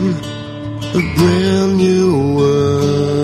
a brand new world.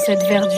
Cette verdure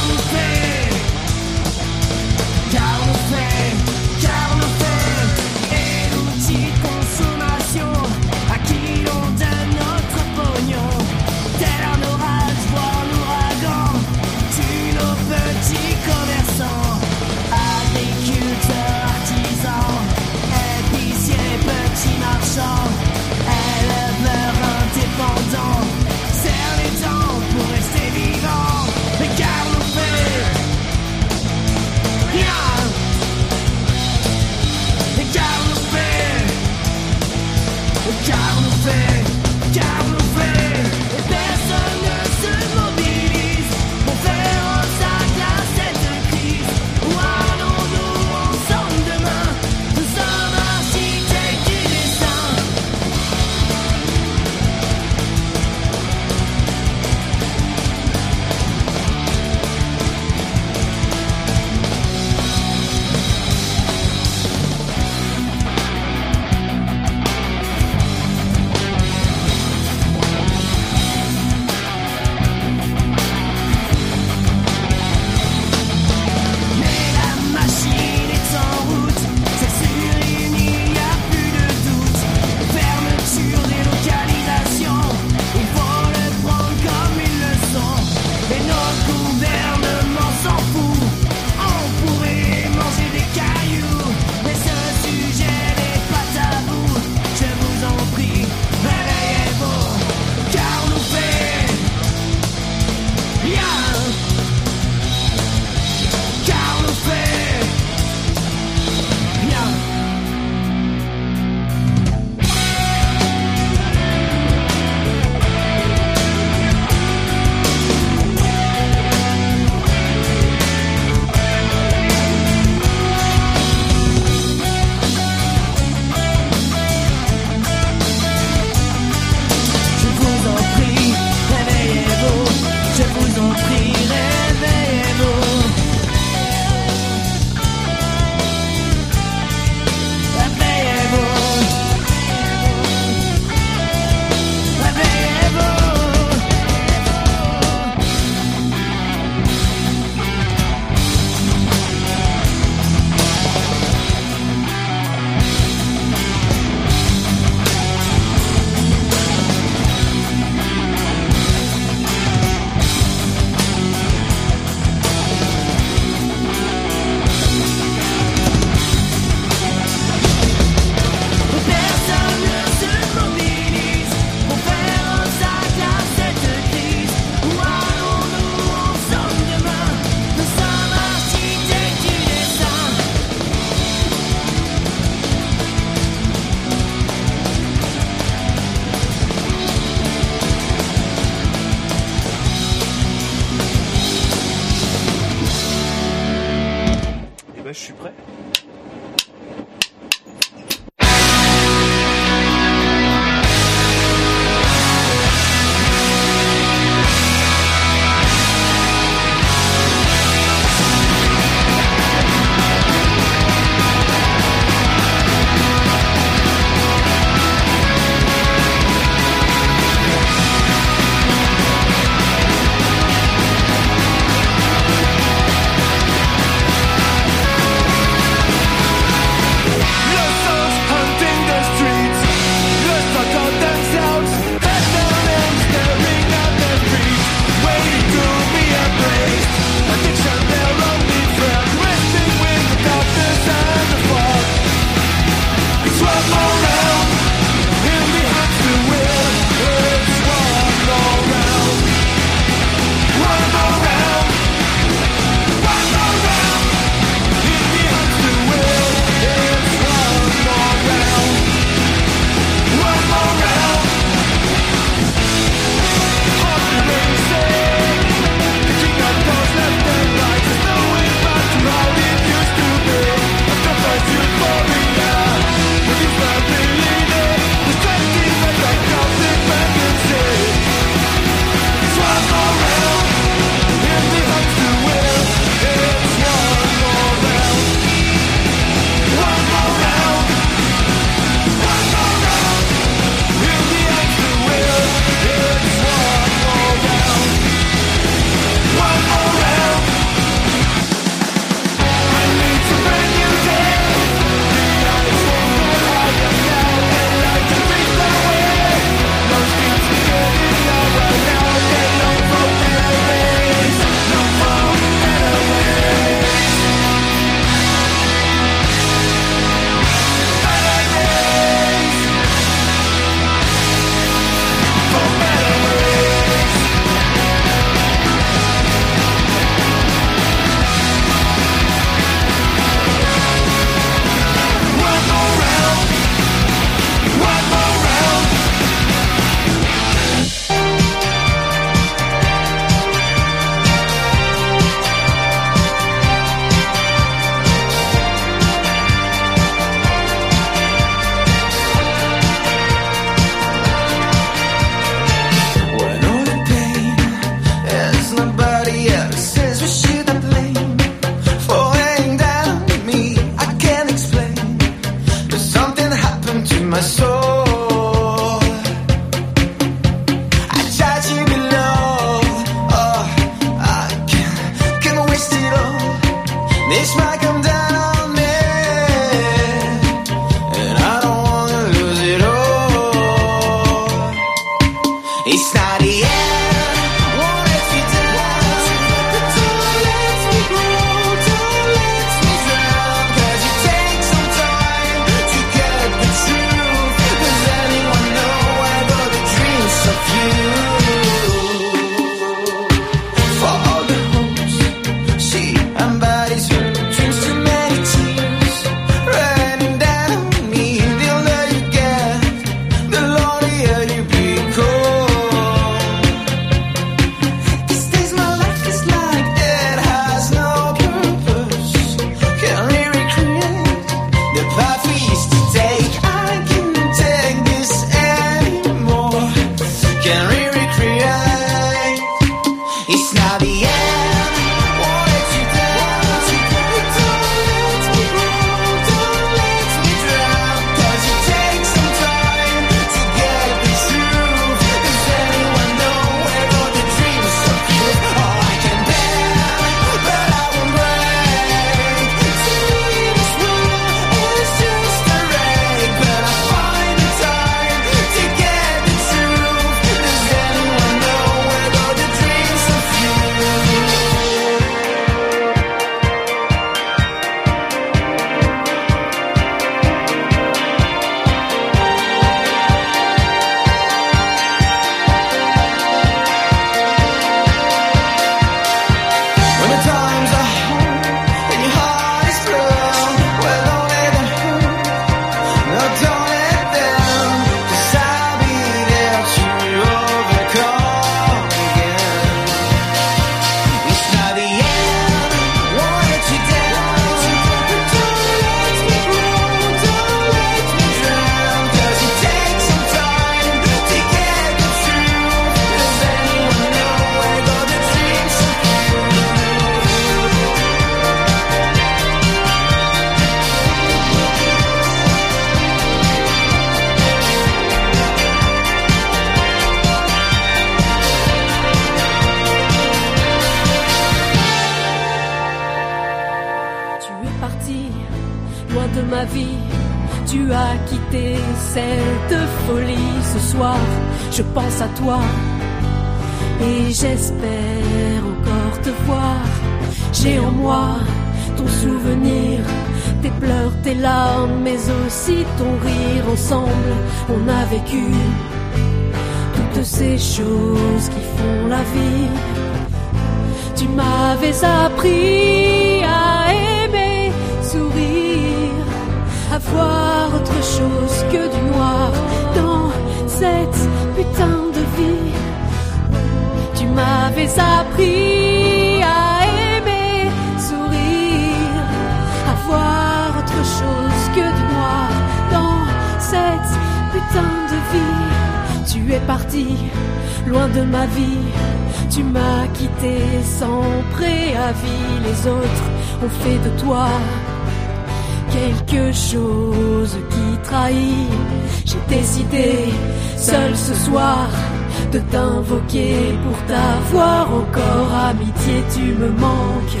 amitié. Tu me manques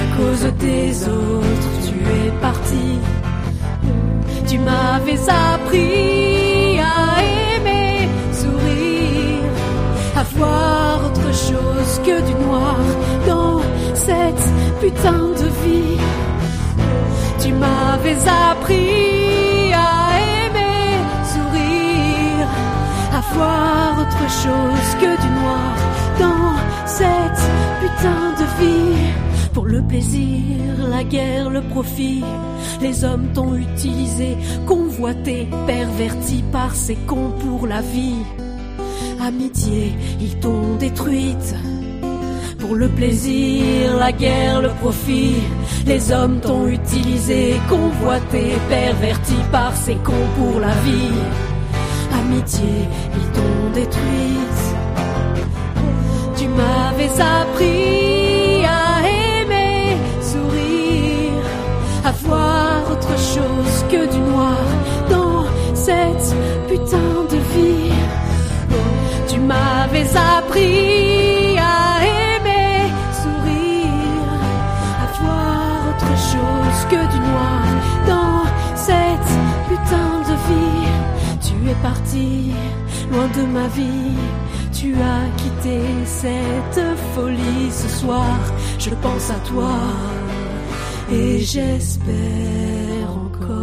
à cause des autres. Tu es parti. Tu m'avais appris à aimer, sourire, à voir autre chose que du noir dans cette putain de vie. Tu m'avais appris à aimer, sourire, à voir autre chose que du noir dans cette putain de vie. Pour le plaisir, la guerre, le profit, les hommes t'ont utilisé, convoité, perverti par ces cons pour la vie. Amitié, ils t'ont détruite. Pour le plaisir, la guerre, le profit, les hommes t'ont utilisé, convoité, perverti par ces cons pour la vie. Amitié, ils t'ont détruite. M'avais appris à aimer, sourire, à voir autre chose que du noir dans cette putain de vie. Tu m'avais appris à aimer, sourire, à voir autre chose que du noir dans cette putain de vie. Tu es parti, loin de ma vie. Tu as quitté cette folie ce soir. Je pense à toi et j'espère encore.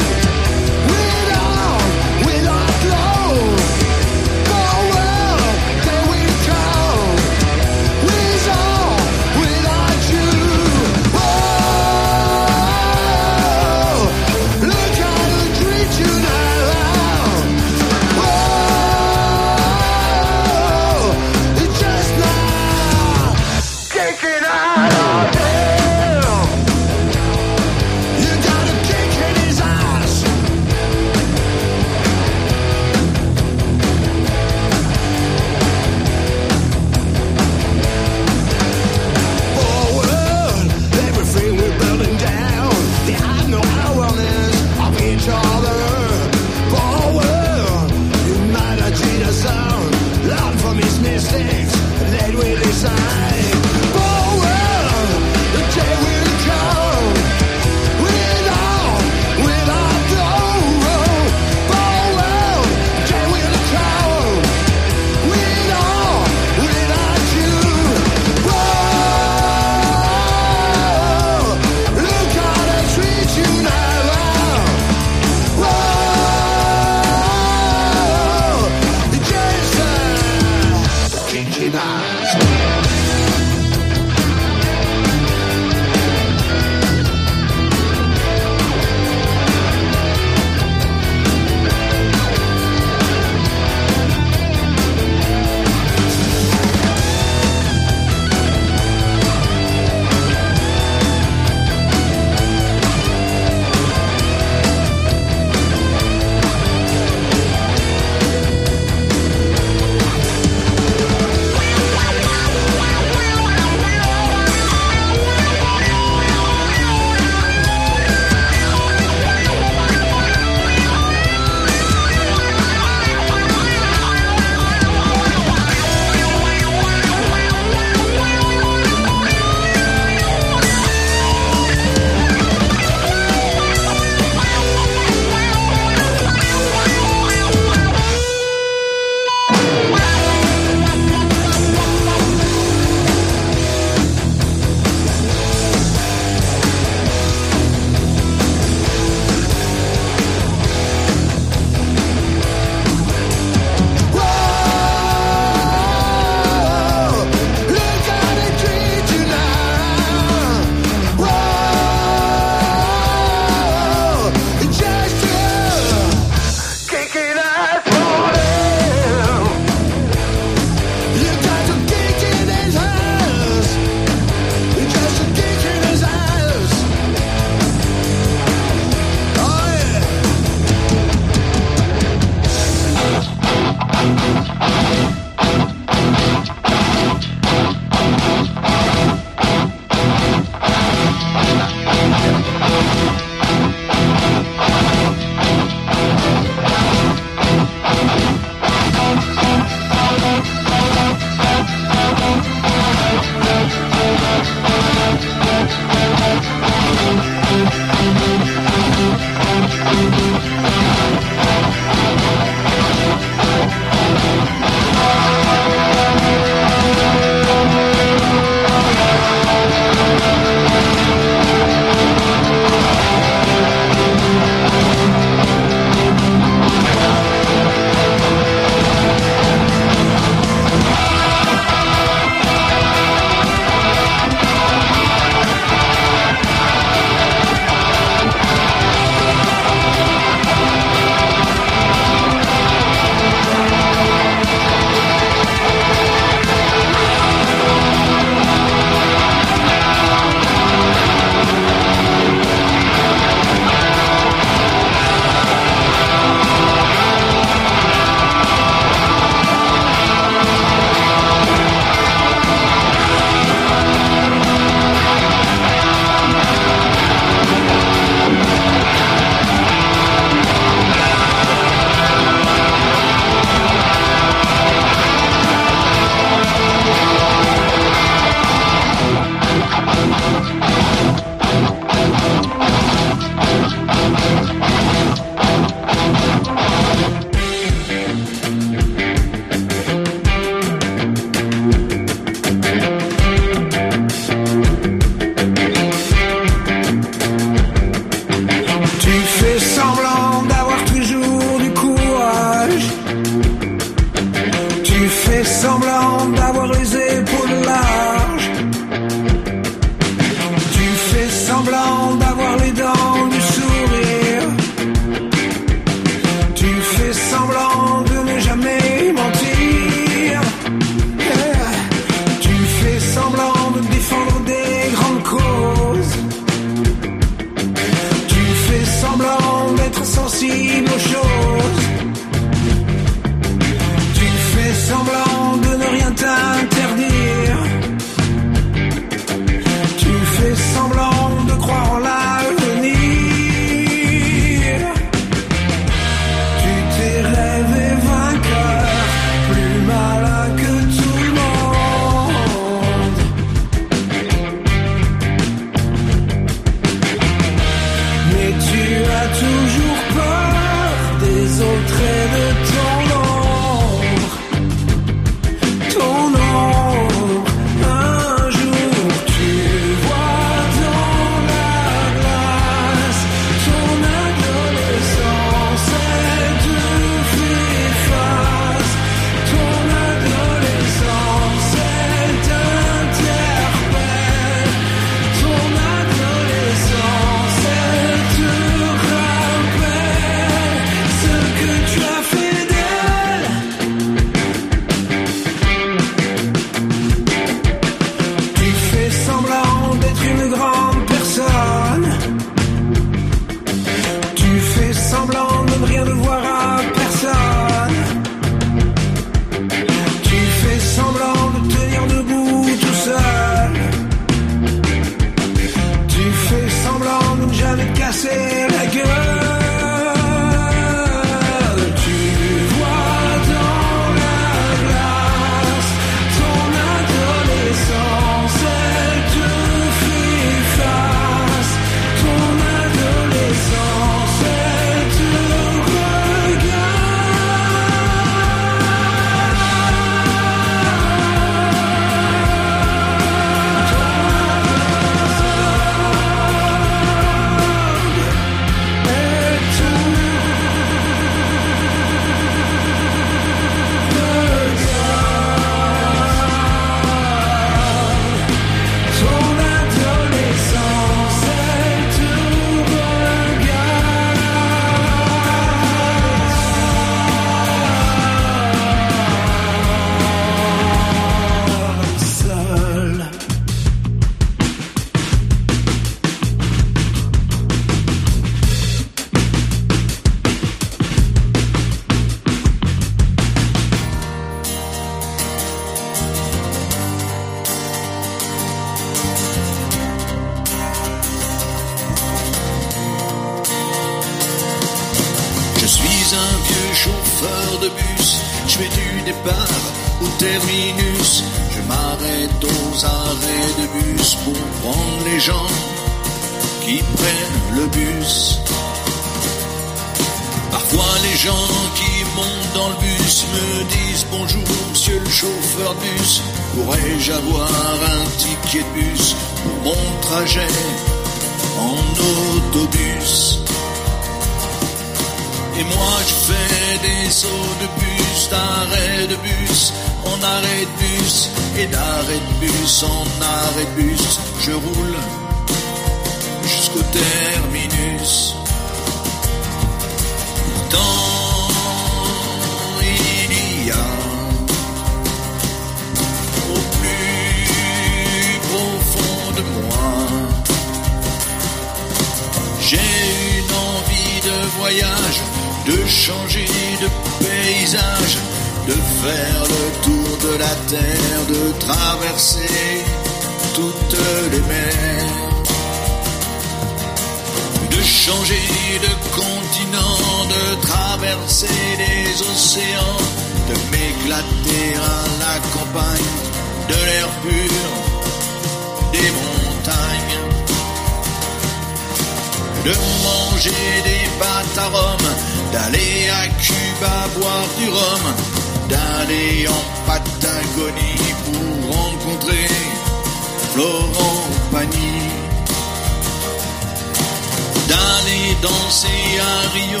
Danser à Rio,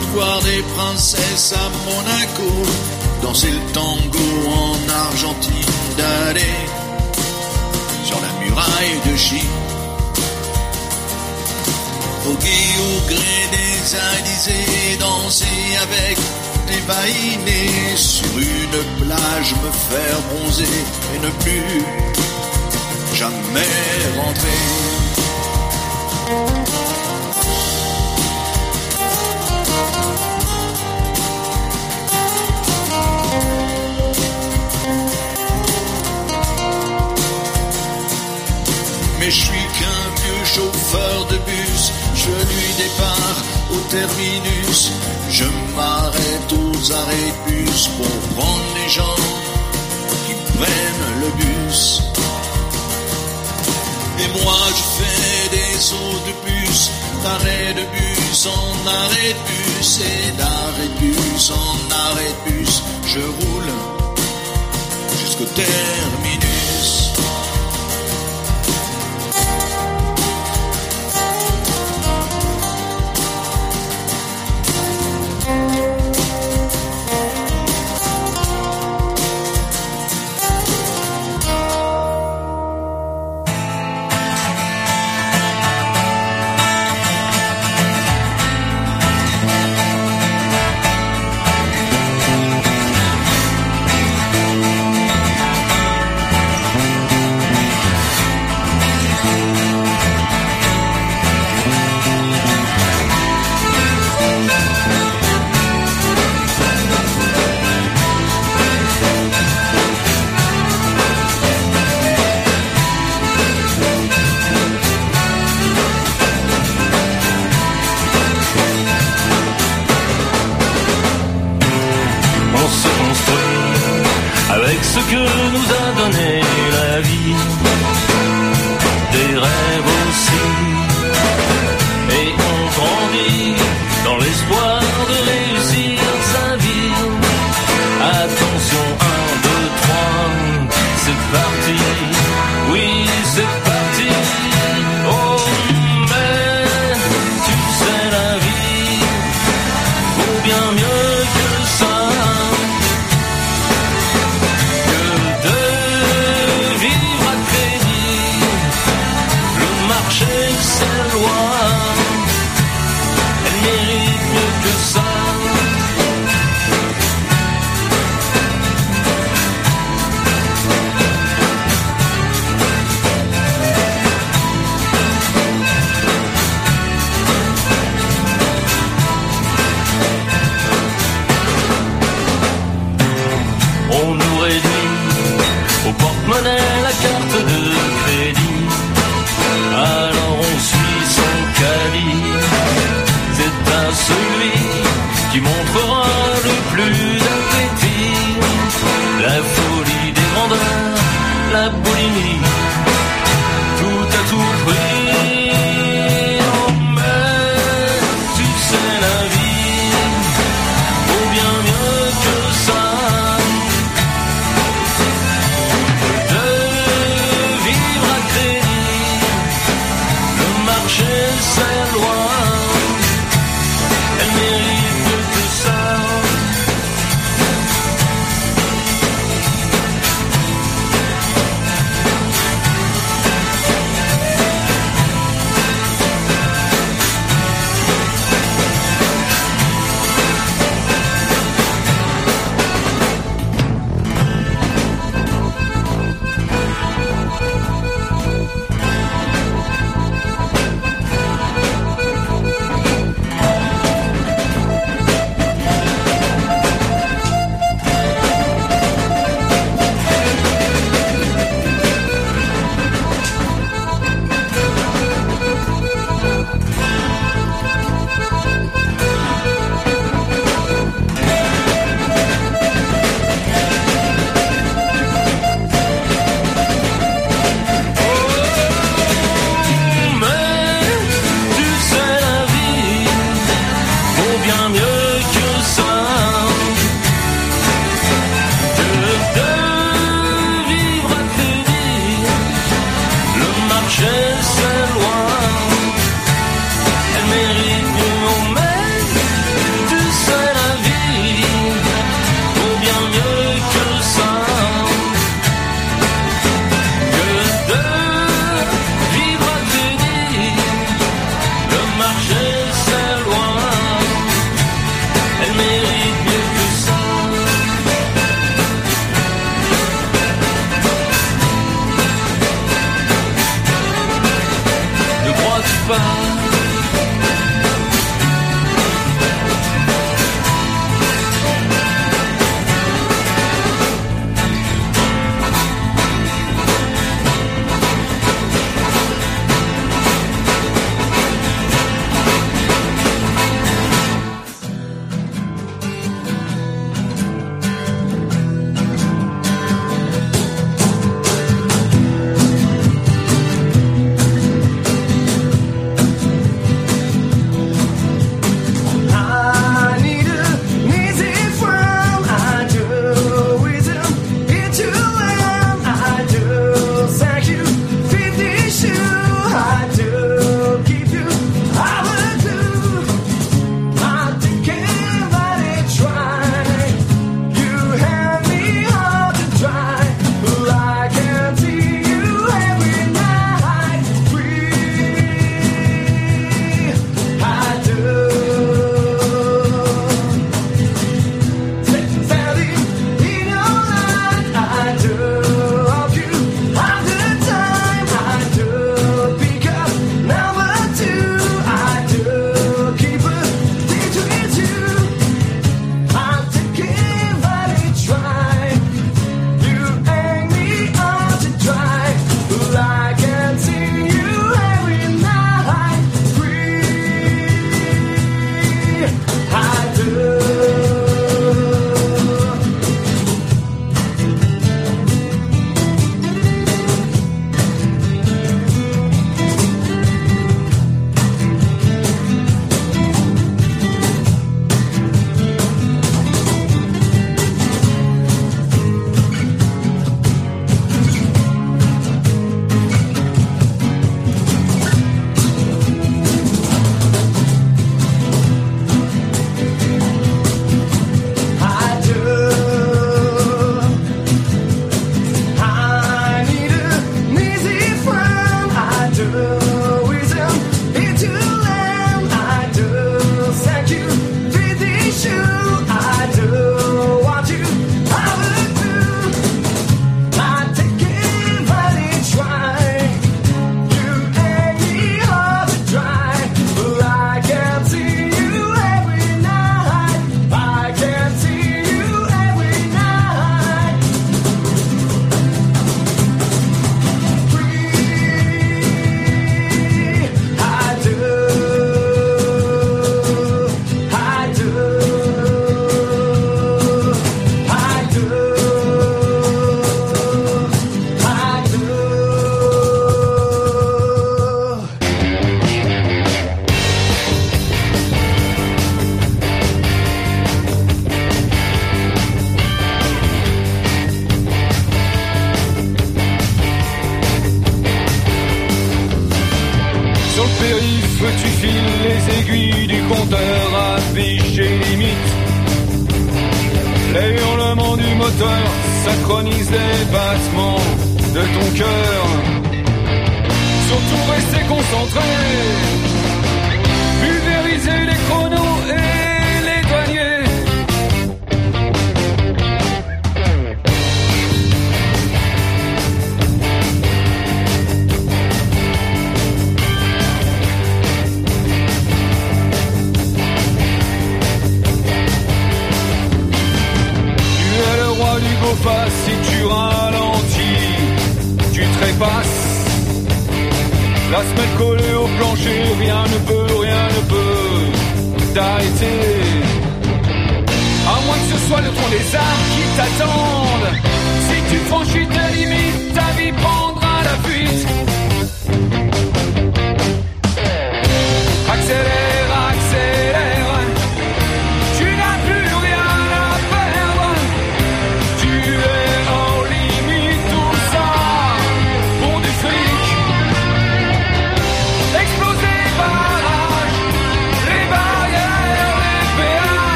de voir des princesses à Monaco, danser le tango en Argentine, d'aller sur la muraille de Chine. Au gré des alizés, danser avec des vainés sur une plage, me faire bronzer et ne plus jamais rentrer. Chauffeur de bus, je lui départ au terminus, je m'arrête aux arrêts bus pour prendre les gens qui prennent le bus. Et moi je fais des sauts de bus, d'arrêt de bus en arrêt de bus et d'arrêt de bus en arrêt de bus, je roule jusqu'au terminus.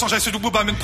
Petites bites, les ressens ce double bas, même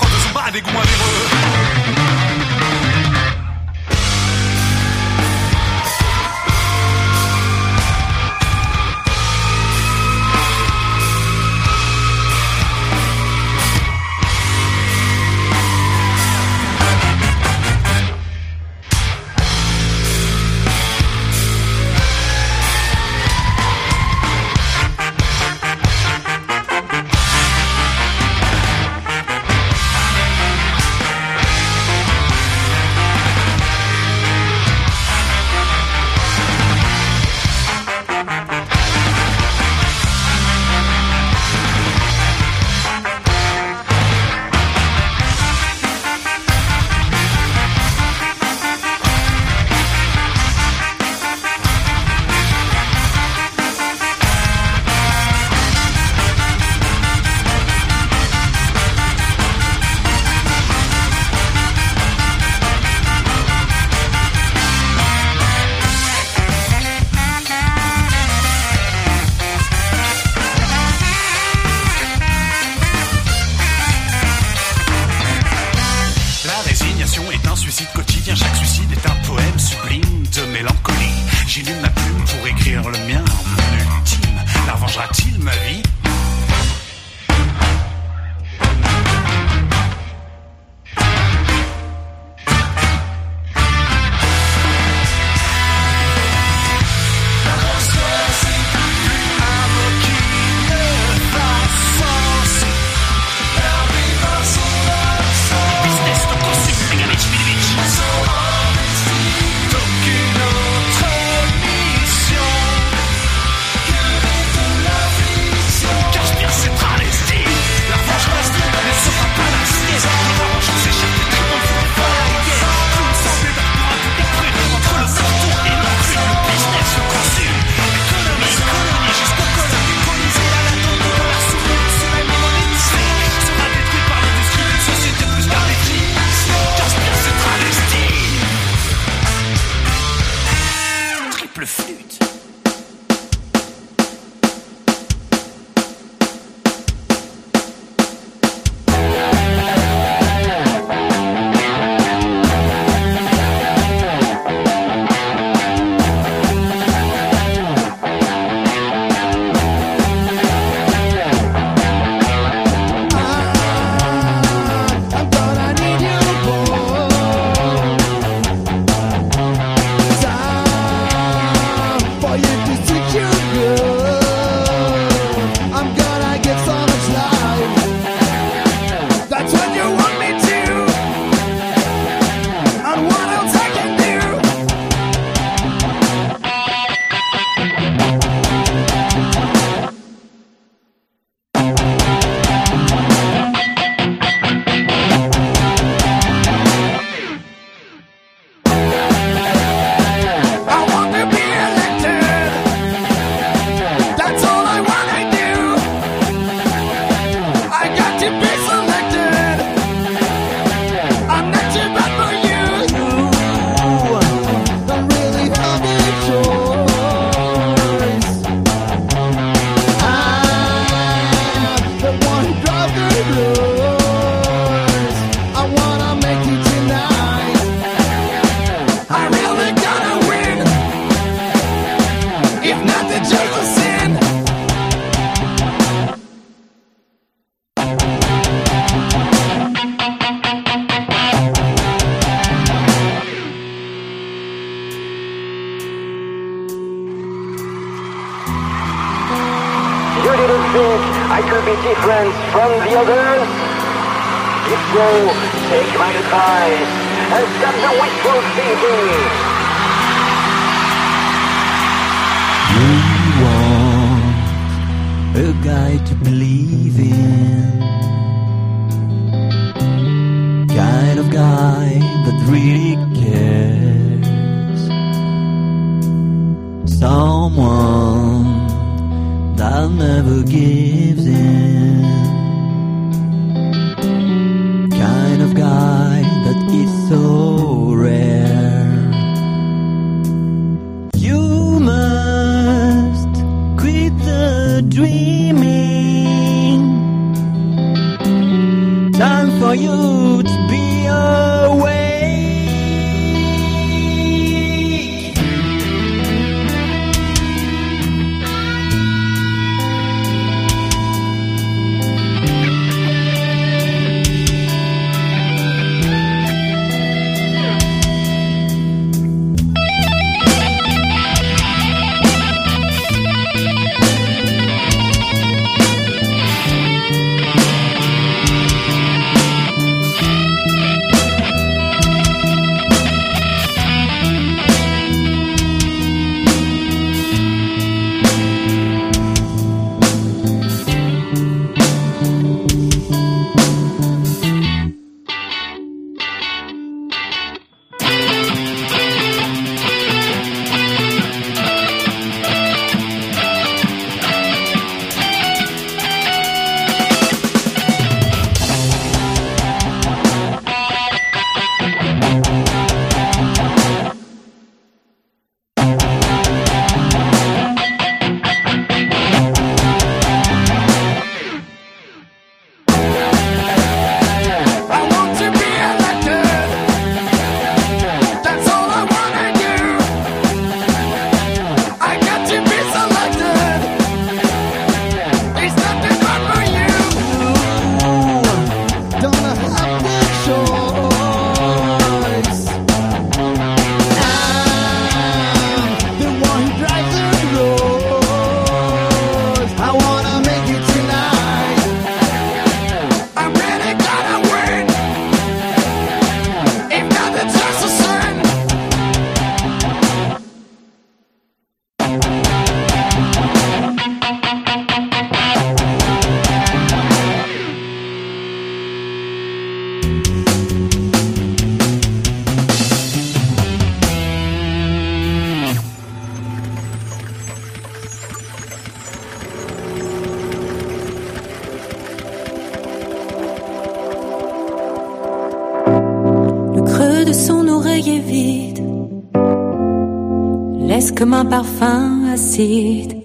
comme un parfum acide.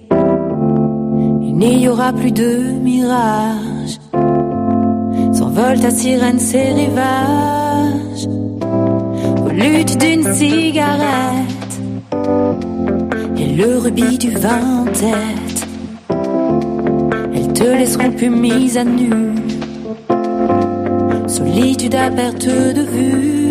Il n'y aura plus de mirage. S'envole ta sirène ses rivages. Aux d'une cigarette. Et le rubis du vin en tête. Elles te laisseront plus mise à nu. Solitude à perte de vue.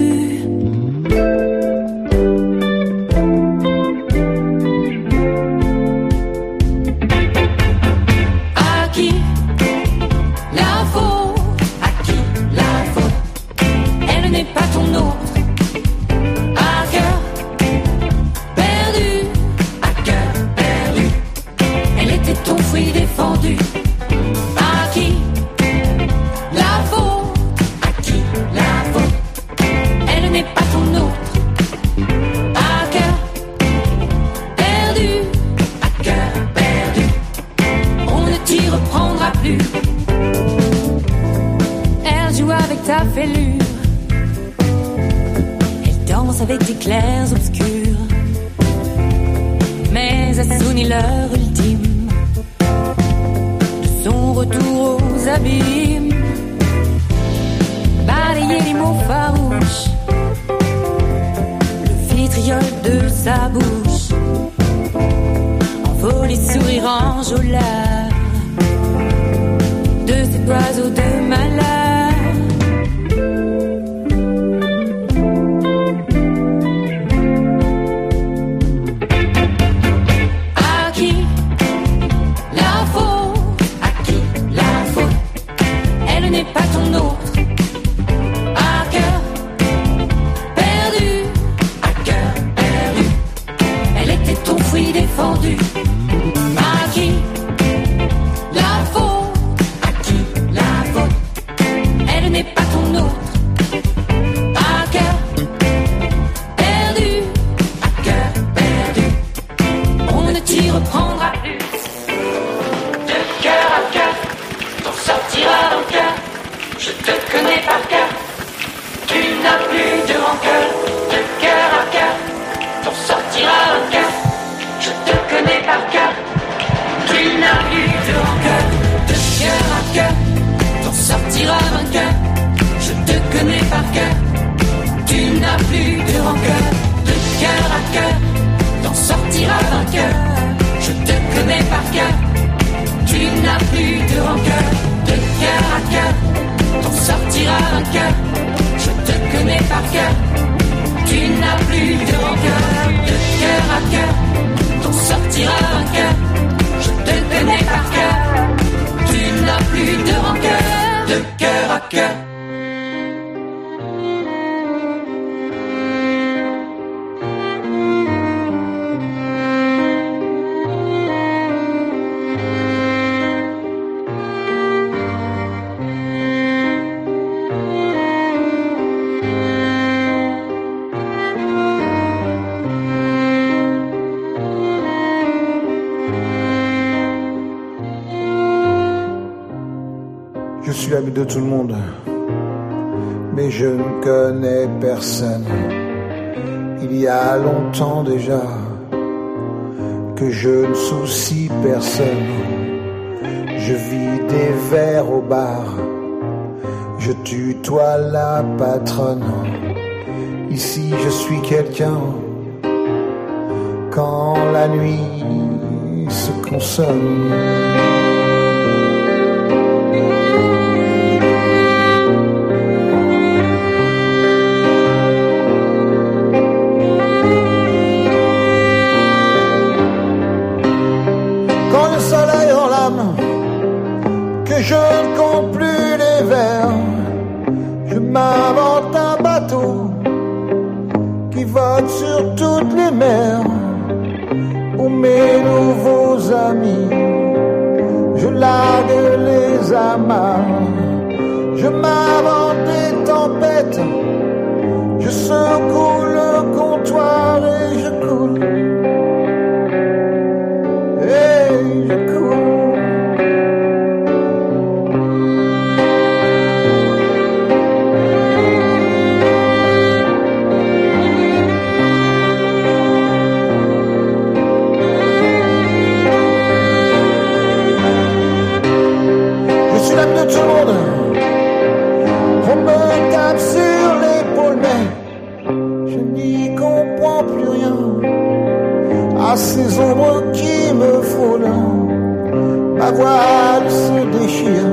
je secoue le comptoir. à ces ombres qui me frôlent, ma voile se déchire,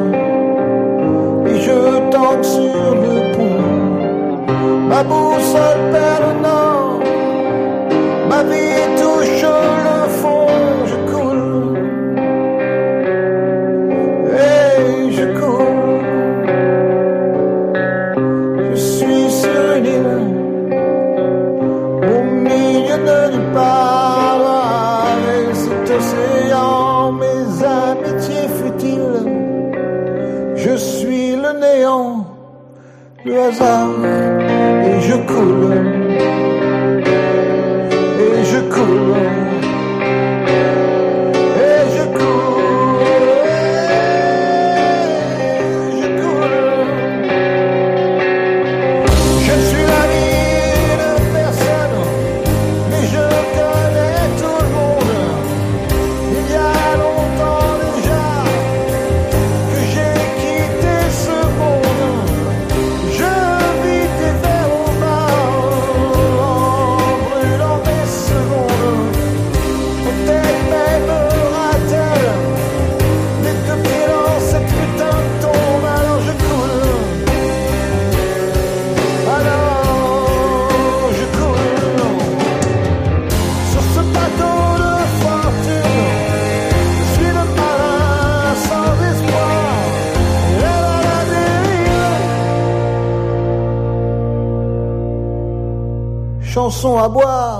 et je tangue sur le pont, ma boussole perd Gözüm, je coule. rançon à boire.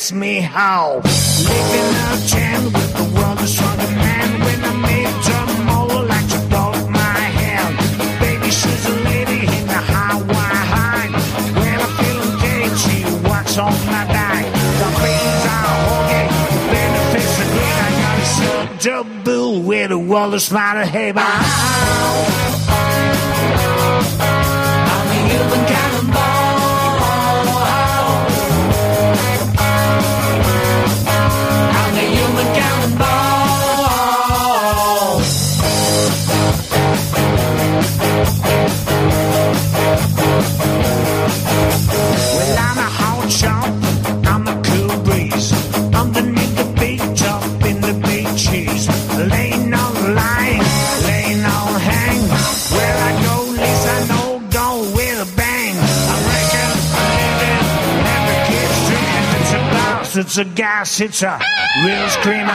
Gets me how. Living a chain with the world is stronger man. When I made turmoil like you broke my hand. Baby, she's a lady in the Hawaii high. When I'm feeling gay, she walks on my back. The queens are holy, the benefits are great. I got a bill where the world is smarter. Hey, bye. I'm a human cannonball. it's a gas, it's a real screamer.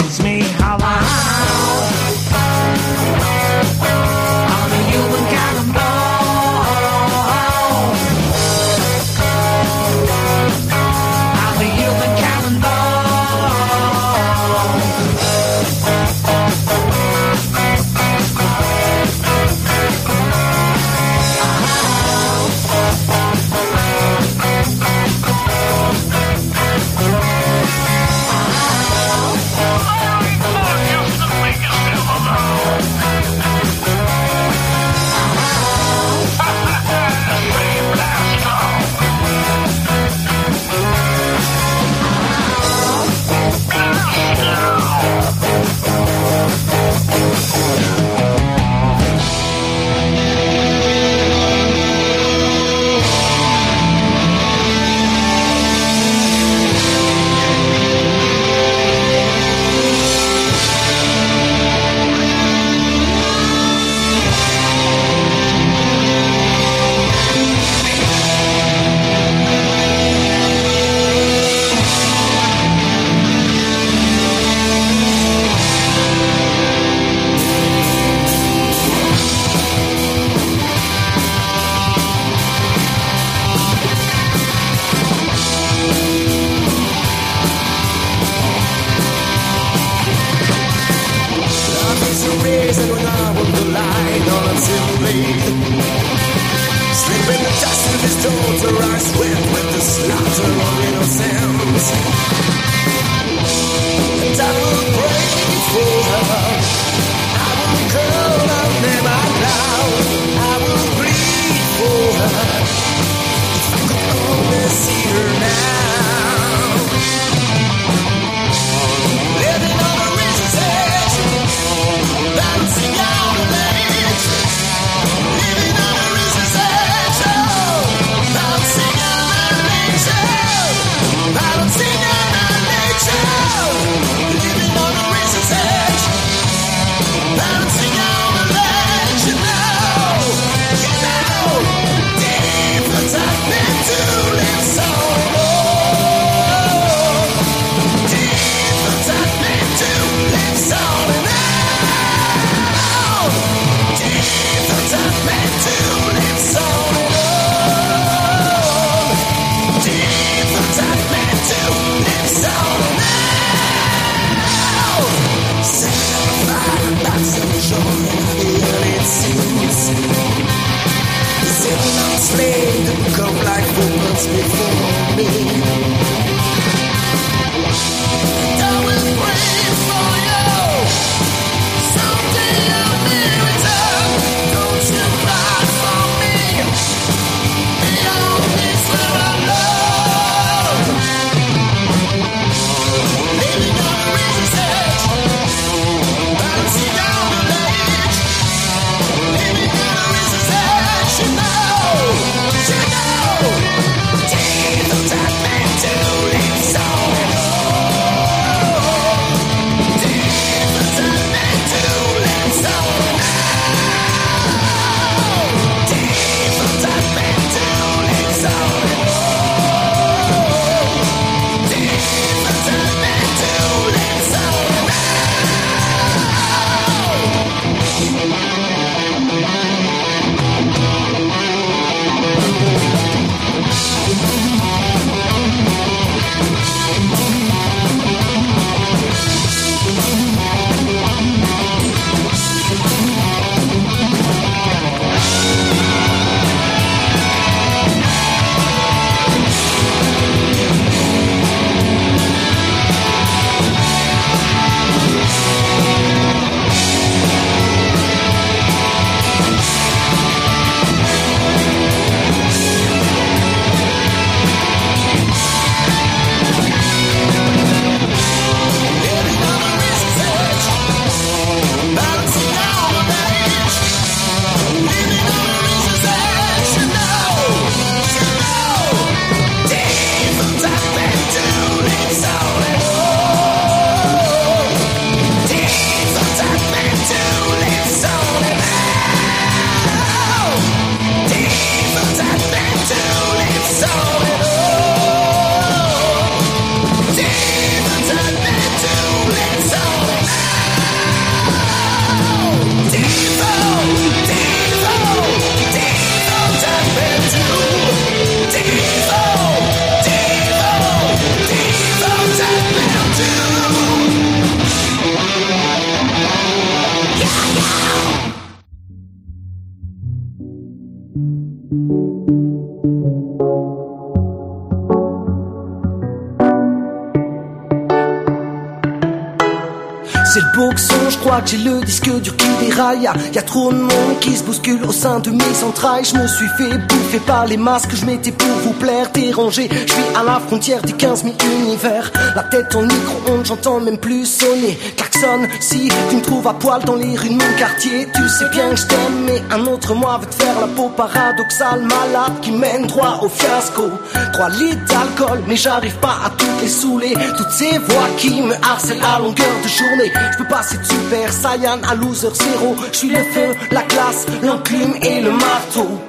j'ai le disque dur qui déraille. Y a trop de monde qui se bouscule au sein de mes entrailles. Je me suis fait bouffer par les masques que je mettais pour vous plaire, déranger. Je suis à la frontière des 15 000 univers. La tête en micro-ondes, j'entends même plus sonner. Klaxon, si tu me trouves à poil dans les rues de mon quartier, tu sais bien que je t'aime, mais un autre moi veut te faire la peau paradoxale, malade qui mène droit au fiasco. 3 litres d'alcool, mais j'arrive pas à toutes les saouler. Toutes ces voix qui me harcèlent à longueur de journée. Je peux passer de super saiyan à loser zéro. Je suis le feu, la classe, l'enclume et le marteau.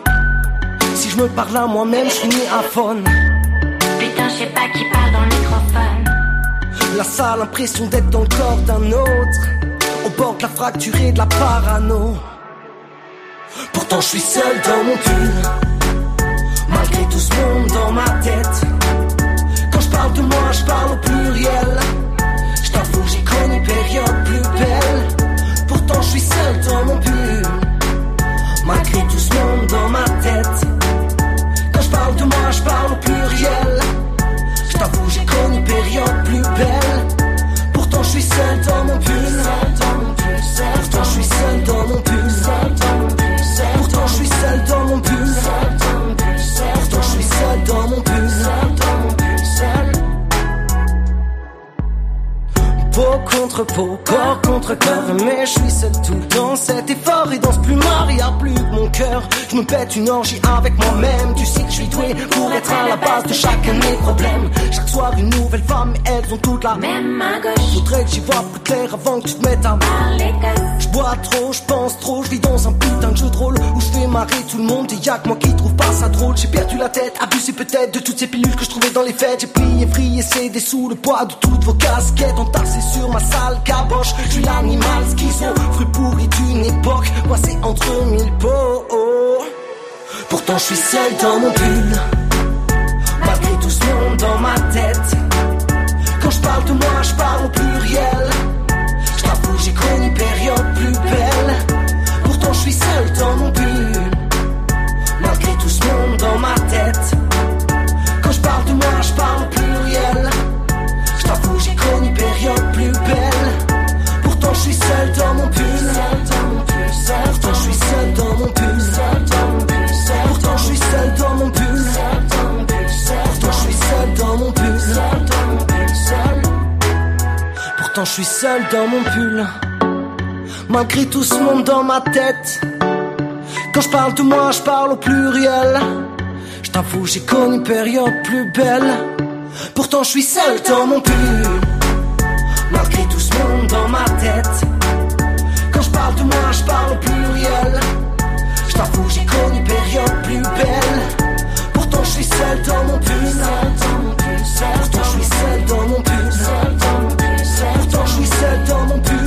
Si je me parle à moi-même, je finis à faune. Putain, je sais pas qui parle dans le microphone. La sale impression d'être dans le corps d'un autre. Au bord de la fracture et de la parano. Pourtant, je suis seul dans mon pull. Malgré tout ce monde dans ma tête. Quand je parle de moi, je parle au pluriel. Je t'avoue, j'ai connu période plus belle. Pourtant, je suis seul dans mon pull. Malgré tout ce monde dans ma tête. Quand je parle de moi, je parle au pluriel. Je t'avoue, j'ai connu période plus belle. Pourtant, je suis seul dans mon pull. Pourtant, je suis seul dans mon pull. Contre peau, corps contre corps, mais je suis seul tout dans cet effort et dans ce plumard, y a plus que mon cœur. Je me pète une orgie avec moi-même, tu sais que je suis doué pour être à la base de chacun de mes problèmes. Chaque soir une nouvelle femme, et elles ont toutes la même main gauche. Faudrait que j'y vois plus clair avant que tu te mettes à Je bois trop, je pense trop, je vis dans un putain de jeu de rôle où je fais marrer tout le monde et y'a que moi qui trouve pas ça drôle. J'ai perdu la tête, abusé peut-être de toutes ces pilules que je trouvais dans les fêtes. J'ai plié, frié, cédé sous le poids de vos casquettes entassées sur ma sale caboche. Je l'animal schizo, fruit pourri d'une époque, coincé entre mille pots. Pourtant je suis seul dans mon pull, malgré tout ce monde dans ma tête. Quand je parle de moi, je parle au pluriel. Je t'avoue, j'ai connu période plus belle. Pourtant je suis seul dans mon pull, malgré tout ce monde dans ma tête. Quand je parle de moi, je parle au pluriel. Je t'avoue, j'ai connu période plus belle. Pourtant, je suis seul dans mon pull. Pourtant, je suis seul dans mon pull. Pourtant, je suis seul dans mon pull. Pourtant, je suis seul dans mon pull. Pourtant, je suis seul dans mon pull. Malgré tout ce monde dans ma tête. Quand je parle de moi, je parle au pluriel. Je t'avoue, j'ai connu une période plus belle. Pourtant je suis seul dans mon pull. Malgré tout ce monde dans ma tête. Quand je parle de moi je parle au pluriel. Je t'avoue j'ai connu période plus belle. Pourtant je suis seul dans mon pull. Pourtant je suis seul dans mon pull. Pourtant je suis seul dans mon pull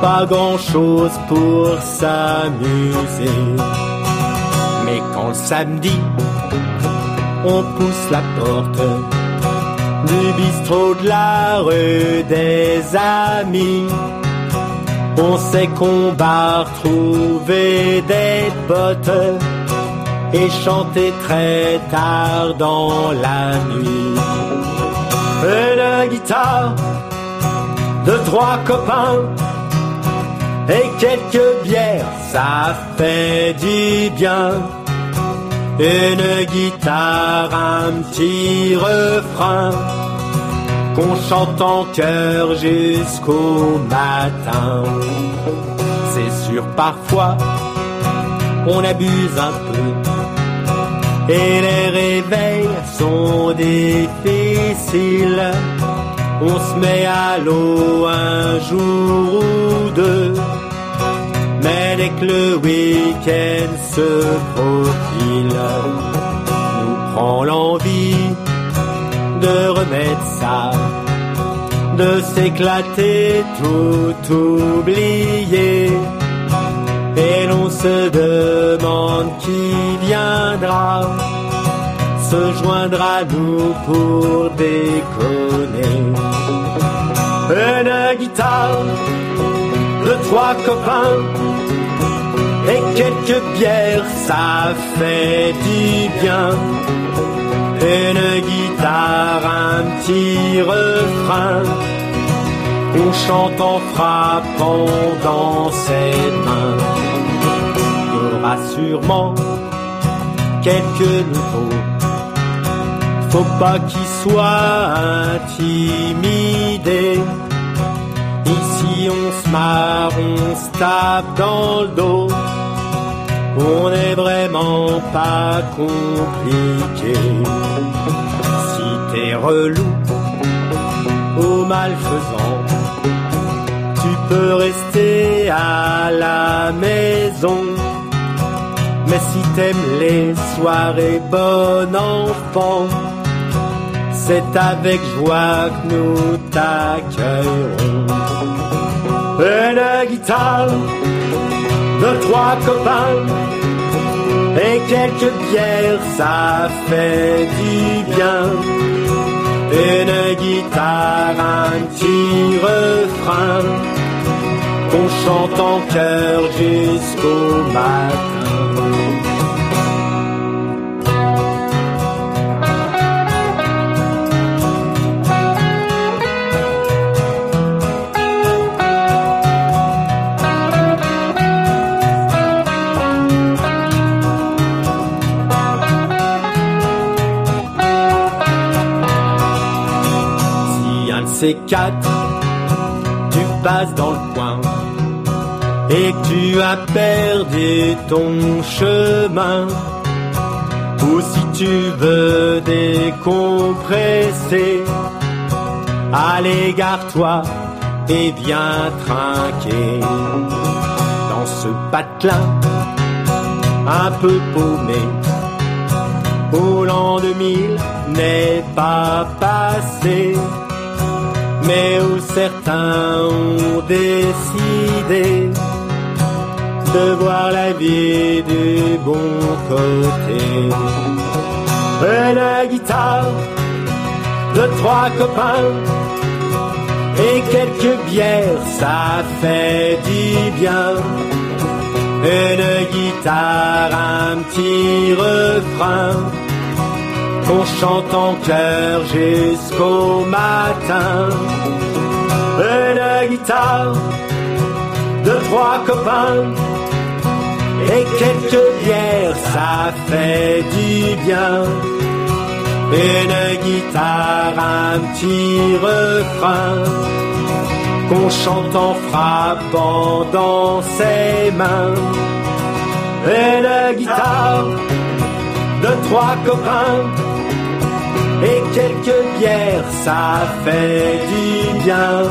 pas grand chose pour s'amuser. Mais quand le samedi, on pousse la porte du bistrot de la rue des amis. On sait qu'on va retrouver des potes et chanter très tard dans la nuit. Une guitare de trois copains et quelques bières, ça fait du bien. Une guitare, un petit refrain qu'on chante en chœur jusqu'au matin. C'est sûr parfois on abuse un peu et les réveils sont difficiles. On se met à l'eau un jour ou deux. Mais dès que le week-end se profile, nous prend l'envie de remettre ça, de s'éclater, tout oublier. Et l'on se demande qui viendra se joindre à nous pour déconner. Une guitare trois copains et quelques bières, ça fait du bien. Une guitare, un petit refrain, on chante en frappant dans ses mains. Il y aura sûrement quelques nouveaux. Faut pas qu'ils soient intimidés. Se marre, on se tape dans le dos. On n'est vraiment pas compliqué. Si t'es relou ou malfaisant, tu peux rester à la maison. Mais si t'aimes les soirées bon enfant, c'est avec joie que nous t'accueillerons. Une guitare de trois copains et quelques bières, ça fait du bien. Une guitare, un petit refrain qu'on chante en chœur jusqu'au matin. tu passes dans le coin et tu as perdu ton chemin. Ou si tu veux décompresser, allez gare-toi et viens trinquer dans ce patelin un peu paumé. Au l'an 2000 n'est pas passé mais où certains ont décidé de voir la vie du bon côté. Une guitare de trois copains et quelques bières, ça fait du bien. Une guitare, un petit refrain qu'on chante en chœur jusqu'au matin. Une guitare de trois copains et quelques bières, ça fait du bien. Une guitare, un petit refrain qu'on chante en frappant dans ses mains. Une guitare de trois copains et quelques bières, ça fait du bien.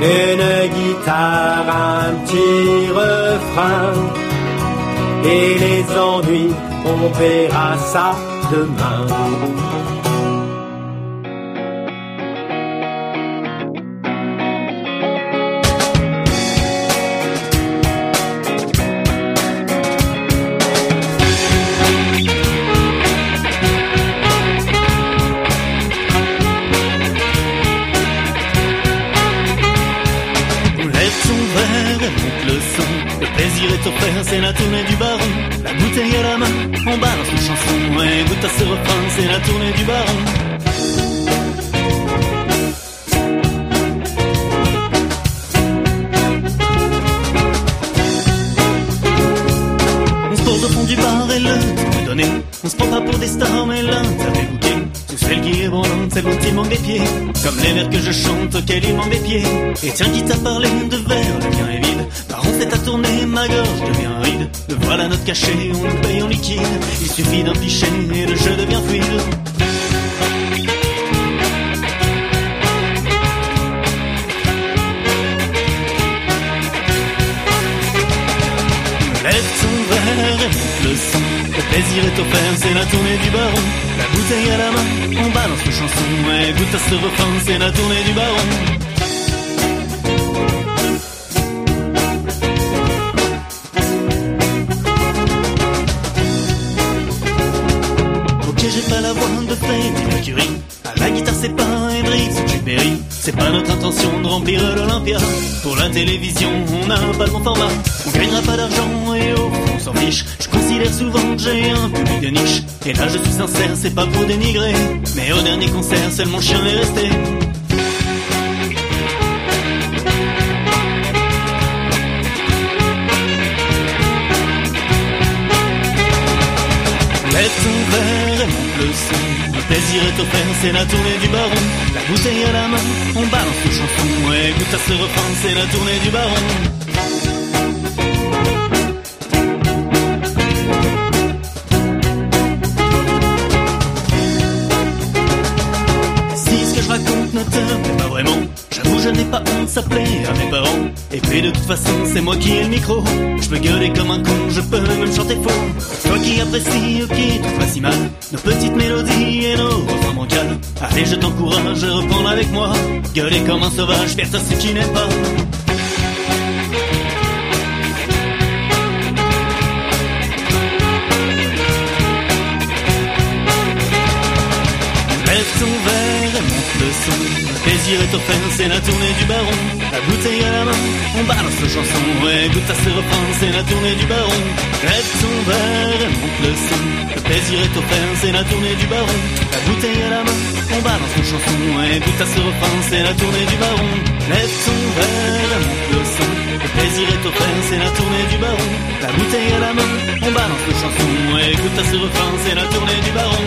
Une guitare, un petit refrain et les ennuis, on verra ça demain. C'est la tournée du baron. La bouteille à la main, on balance une chanson. Et goûte à ce refrain, c'est la tournée du baron. On se pose au fond du bar et temps est donné. On se prend pas pour des stars, mais l'interview est bouquée. Tout celle qui est brûlante, celle dont il manque des pieds. Comme les vers que je chante, auxquels il manque des pieds. Et tiens, qui t'a parlé de verre, le mien est vide. Baron, c'est à tourner, ma gorge. Voilà notre cachet, on le paye en liquide. Il suffit d'un pichet et le jeu devient fluide. Le son. Le plaisir est offert, c'est la tournée du baron. La bouteille à la main, on balance nos chansons. Et goûte à ce refrain, c'est la tournée du baron. Pour la télévision, on n'a pas le bon format. On gagnera pas d'argent et au fond, on s'en fiche. Je considère souvent que j'ai un public de niche. Et là, je suis sincère, c'est pas pour dénigrer. Mais au dernier concert, seul mon chien est resté. C'est la tournée du baron. La bouteille à la main, on balance nos chansons. Et goûte à ce refrain, c'est la tournée du baron. Façon, c'est moi qui ai le micro. Je peux gueuler comme un con, je peux même chanter faux. Toi qui apprécies ou qui trouve pas si mal nos petites mélodies et nos refrains bancals. Allez, je t'encourage, reprends avec moi. Gueuler comme un sauvage, faire à ceux qui n'aiment pas. Plaisir est offert, c'est la tournée du baron. La bouteille à la main, on balance nos chansons. Et goûte à ce refrain, c'est la tournée du baron. Lève ton verre et monte le son. Le plaisir est offert, c'est la tournée du baron. La bouteille à la main, on balance nos chansons. Et goûte à ce refrain, c'est la tournée du baron. Lève ton verre et monte le son. Le plaisir est offert, c'est la tournée du baron. La bouteille à la main, on balance nos chansons. Et goûte à ce refrain, c'est la tournée du baron.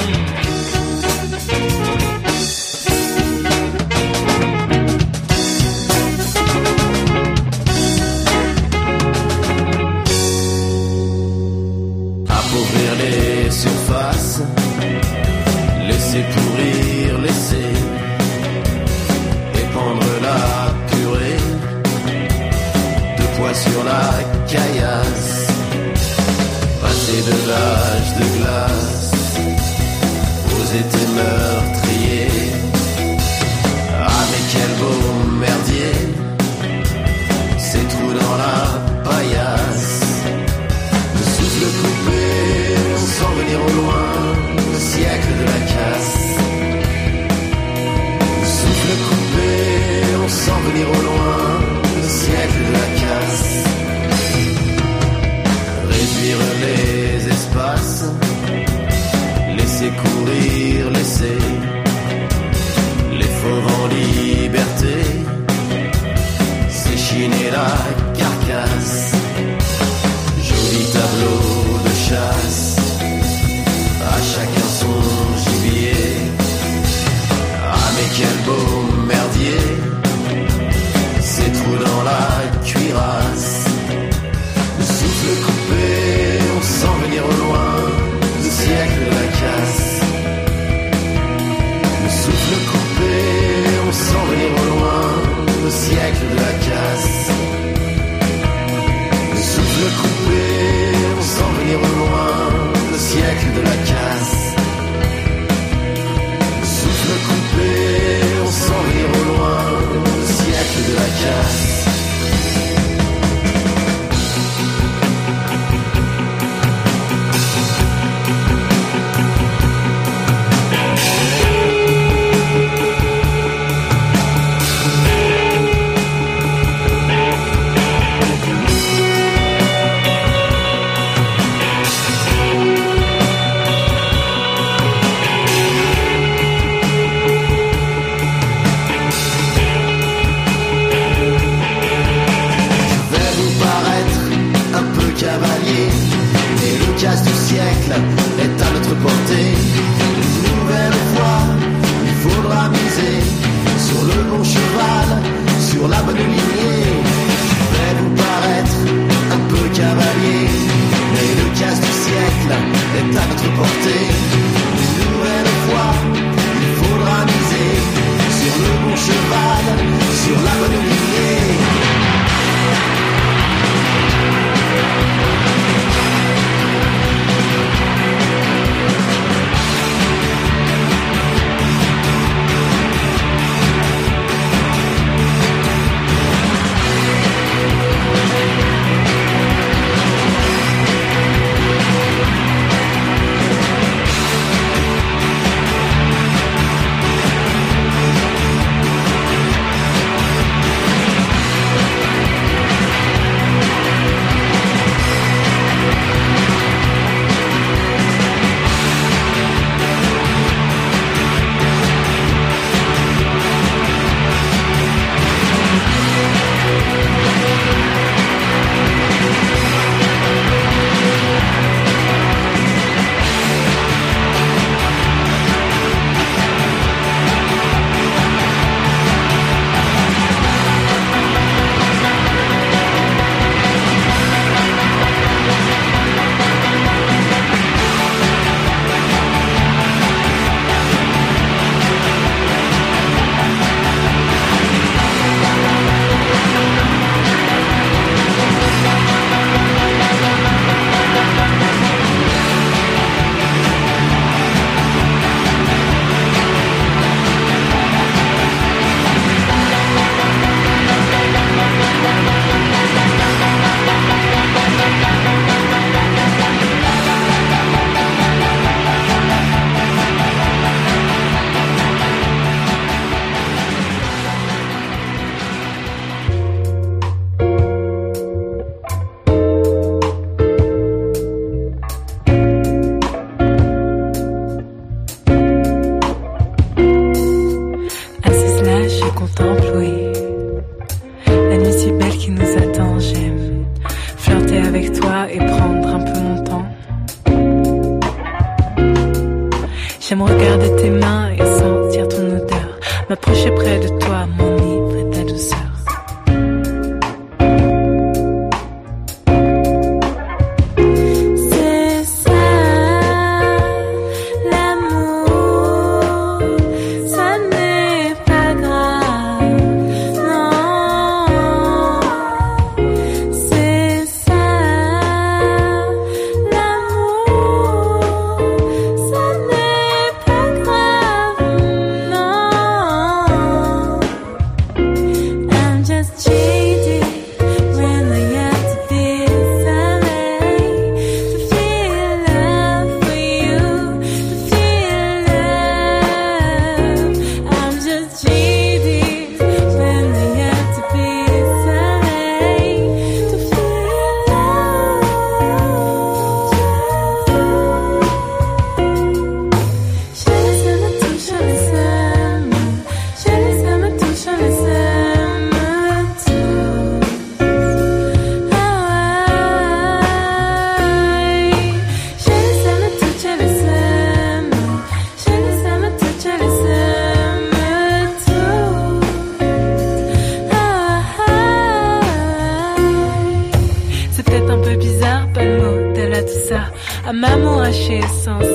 So.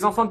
Les enfants de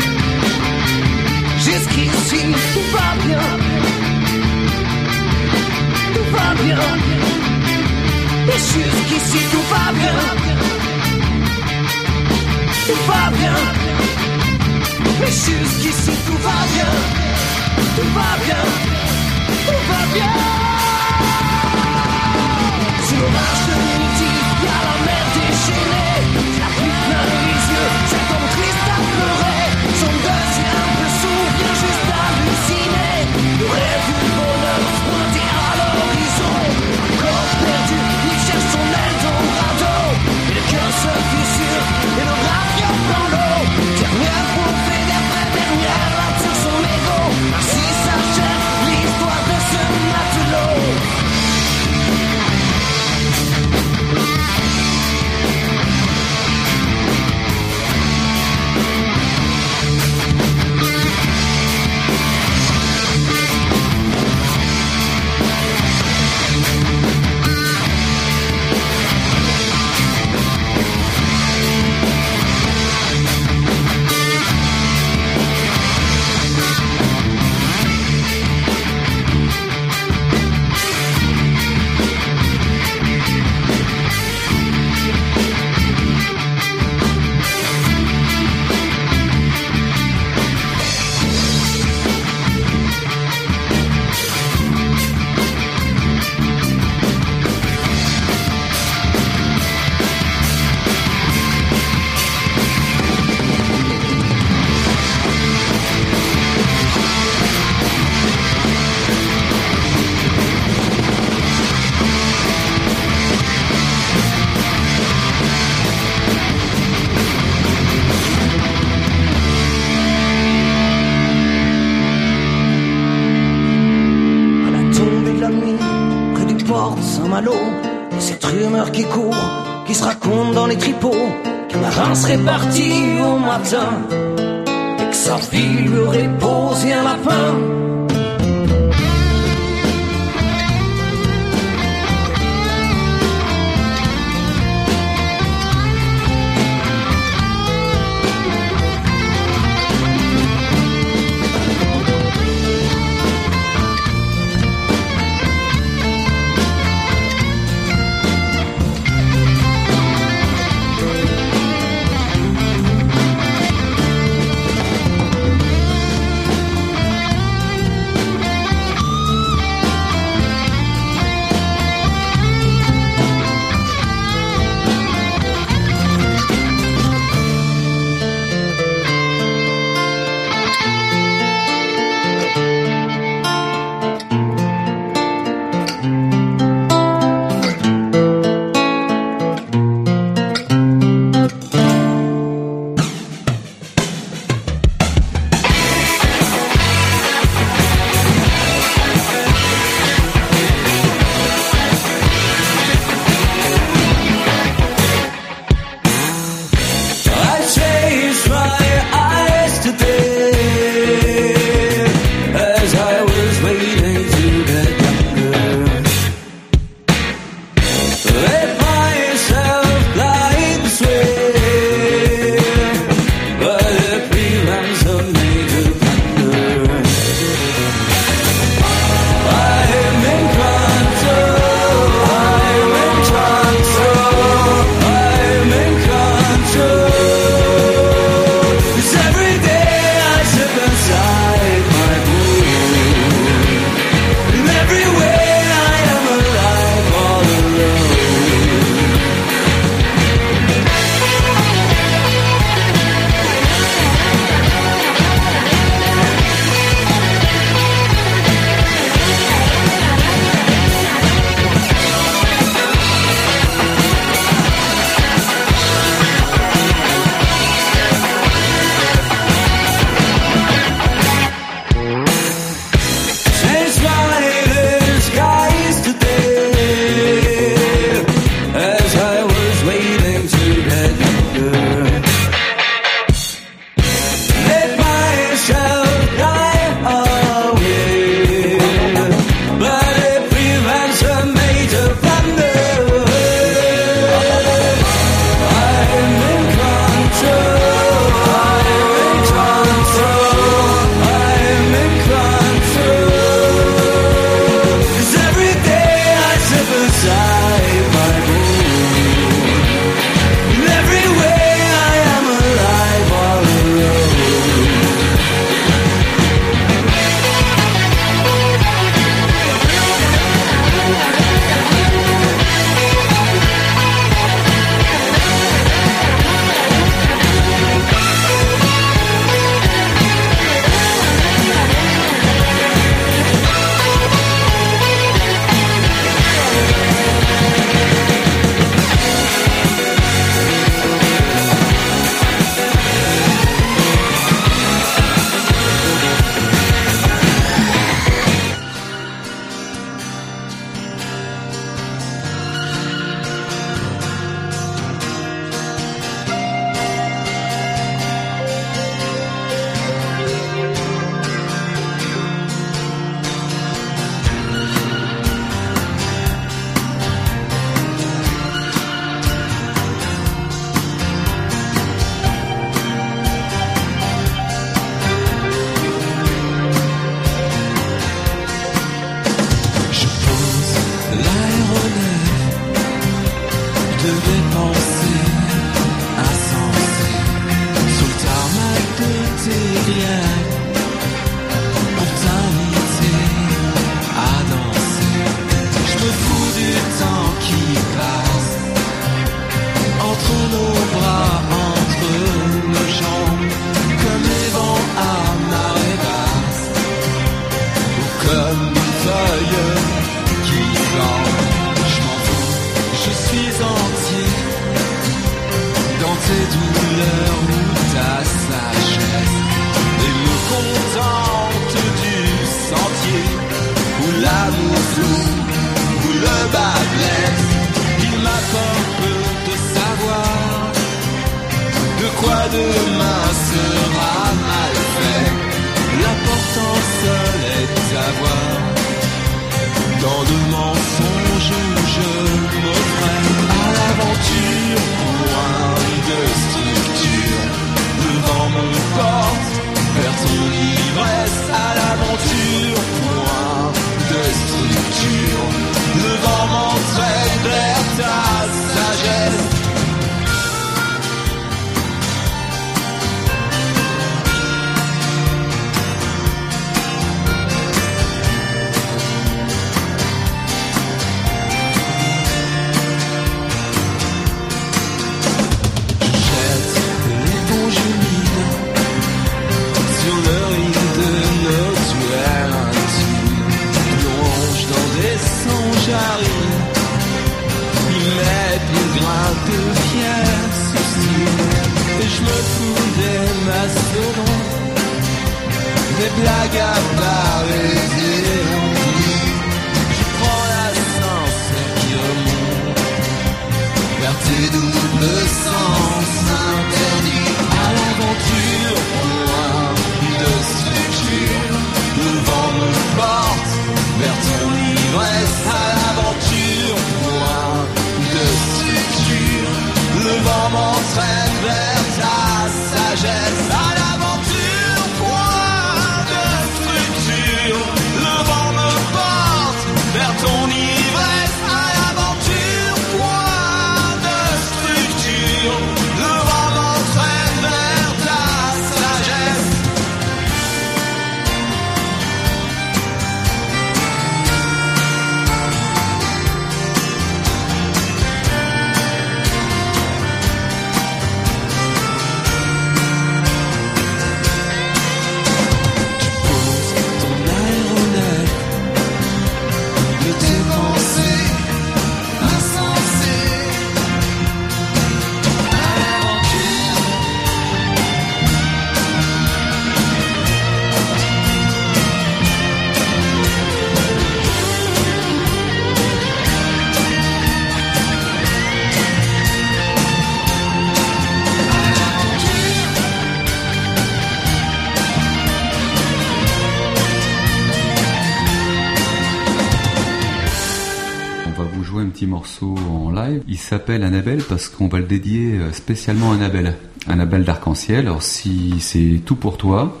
Annabelle parce qu'on va le dédier euh, spécialement à Annabelle. Annabelle d'Arc-en-Ciel. Alors si c'est tout pour toi,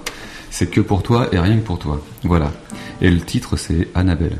c'est que pour toi et rien que pour toi. Voilà. Et le titre c'est Annabelle.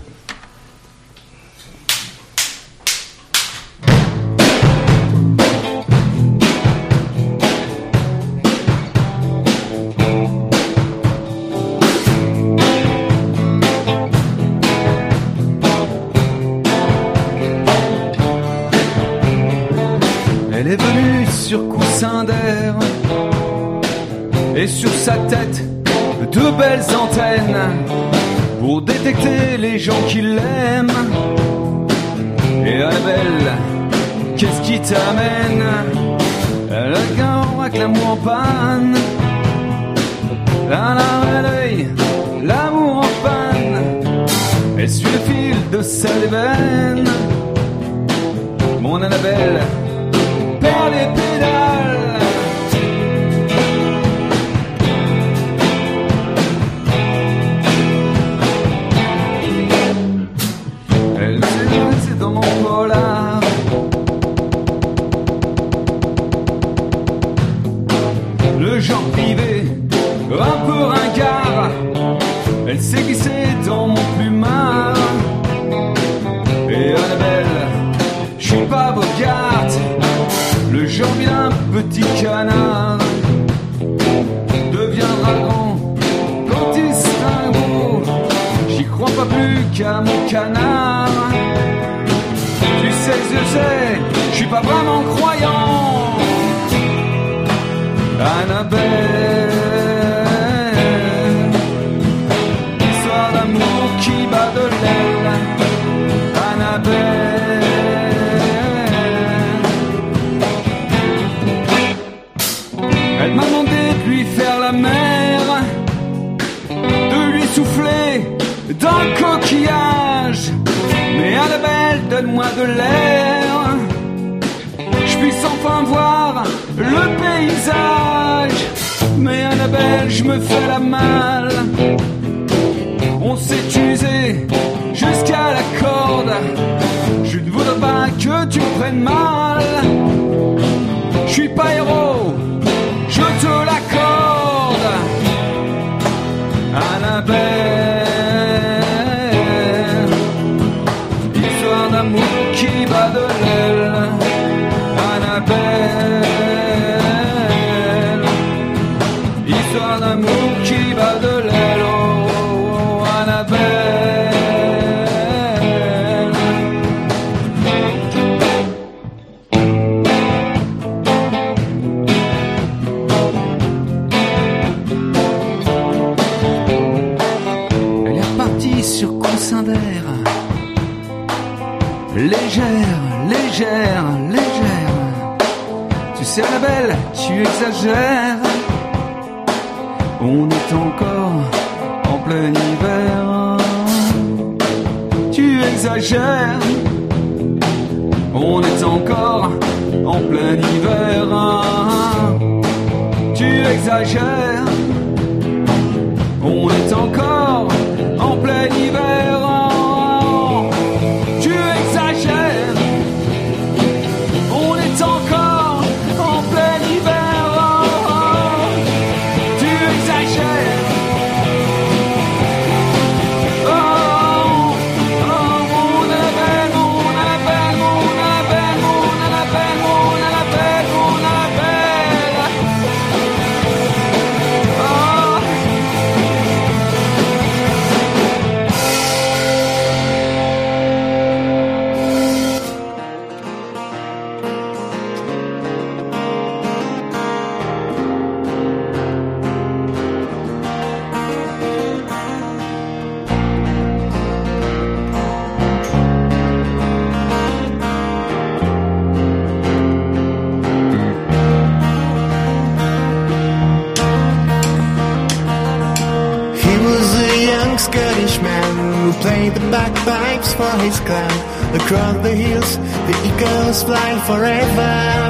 Forever.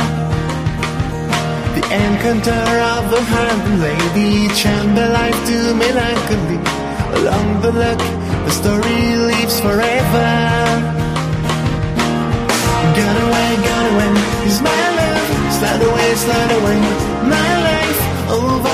The encounter of a hardened lady chant the life to melancholy. Along the look, the story lives forever. Gone away, gone away, is my love. Slide away, slide away, my life over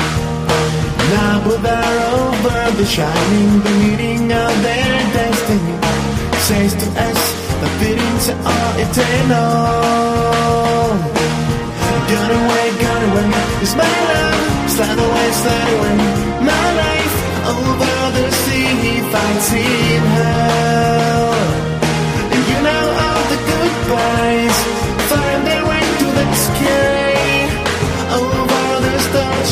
Now they're over the shining, the meeting of their destiny says to us that feelings are eternal. Gone away, gone away, is my love. Slide away, slide away, my life over the sea. In hell. And you know all the goodbyes find their way to the sky. Over the stars,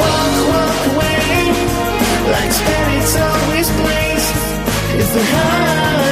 walk, walk away, like spirits always place, it's the unknown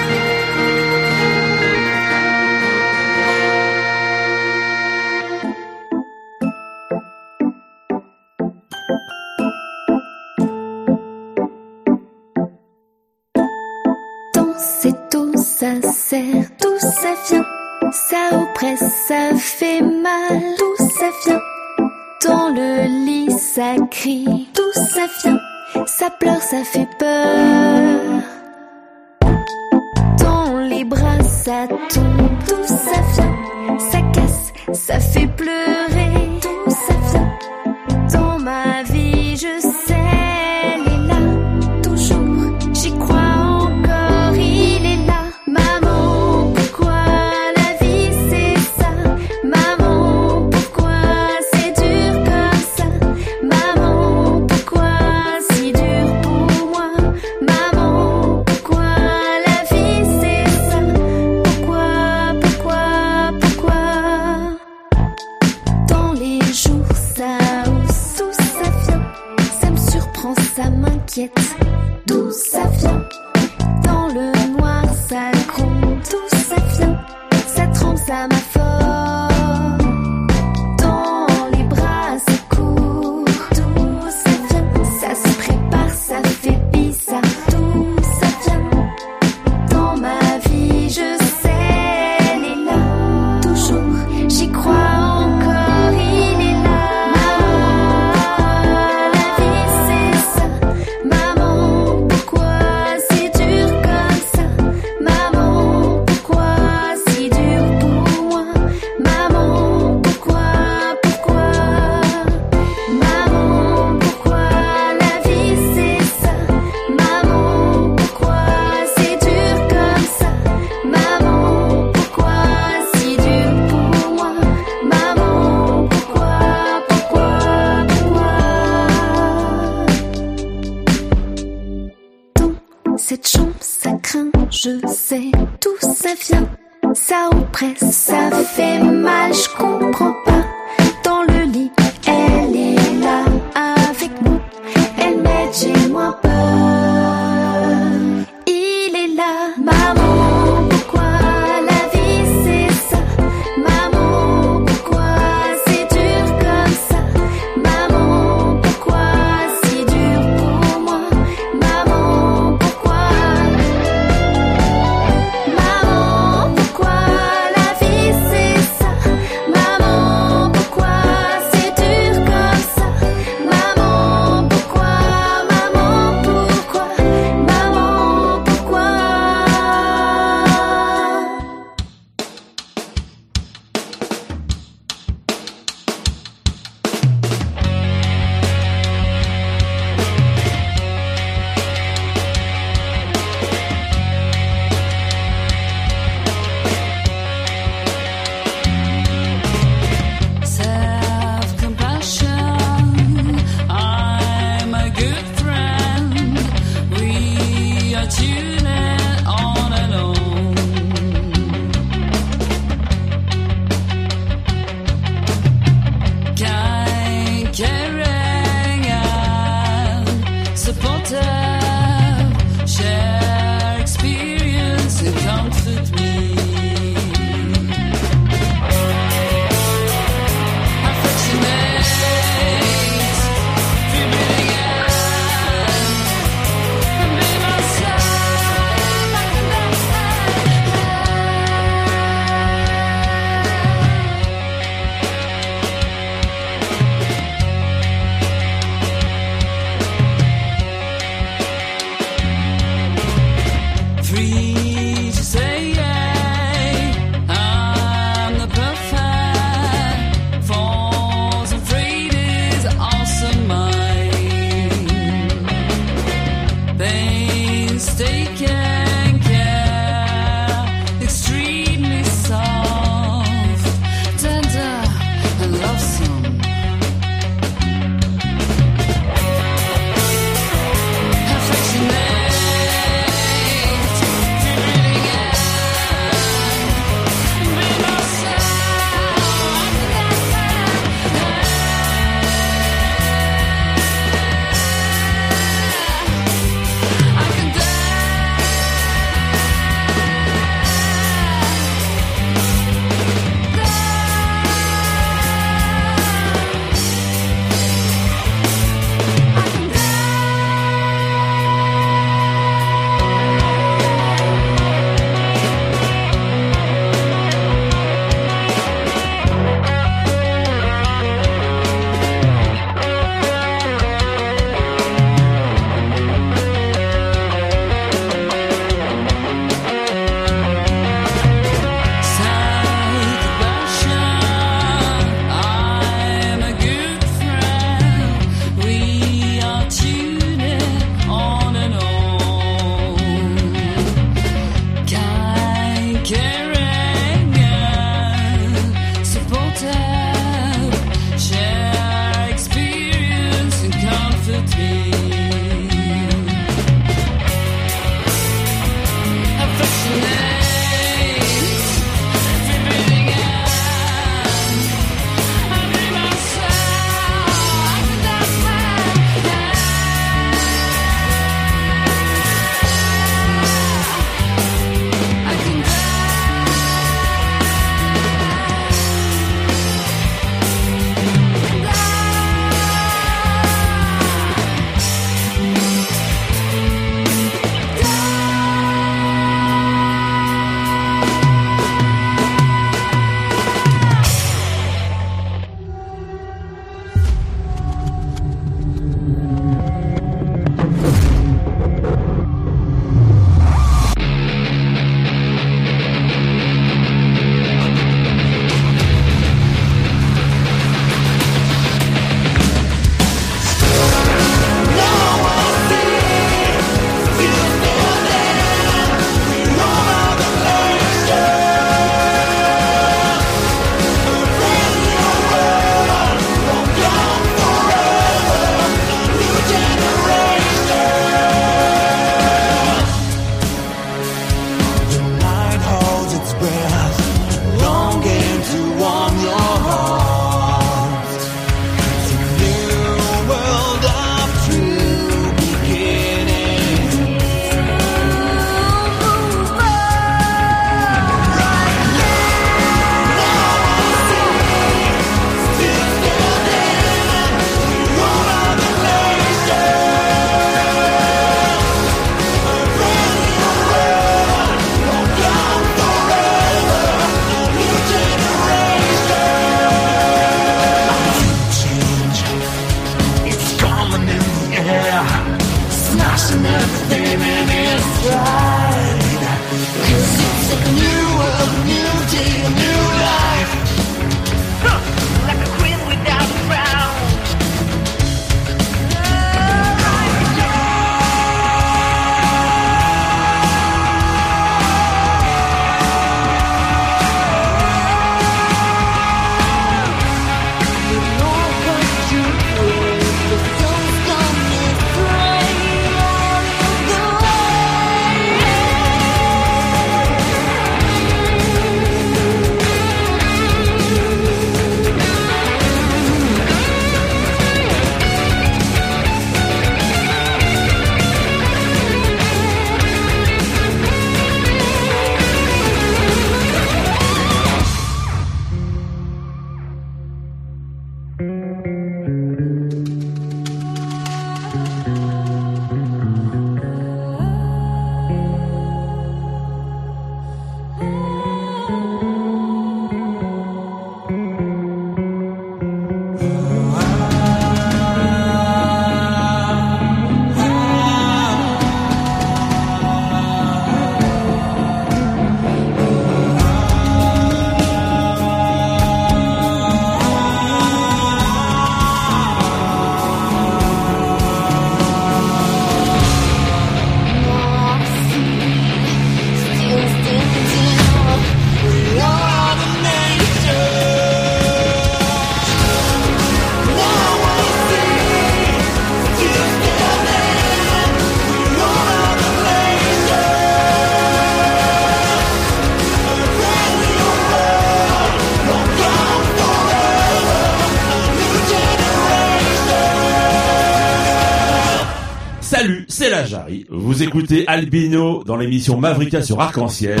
Vous écoutez Albino dans l'émission Mavrika sur Arc-en-Ciel.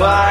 I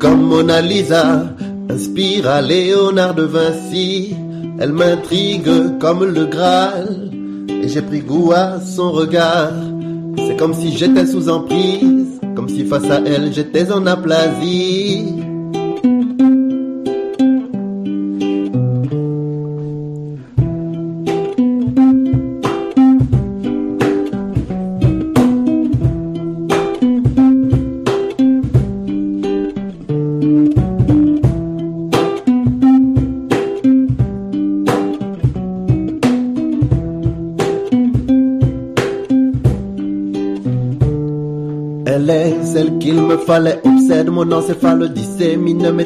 comme Mona Lisa, inspire à Léonard de Vinci. Elle m'intrigue comme le Graal, et j'ai pris goût à son regard. C'est comme si j'étais sous emprise, comme si face à elle j'étais en aplasie.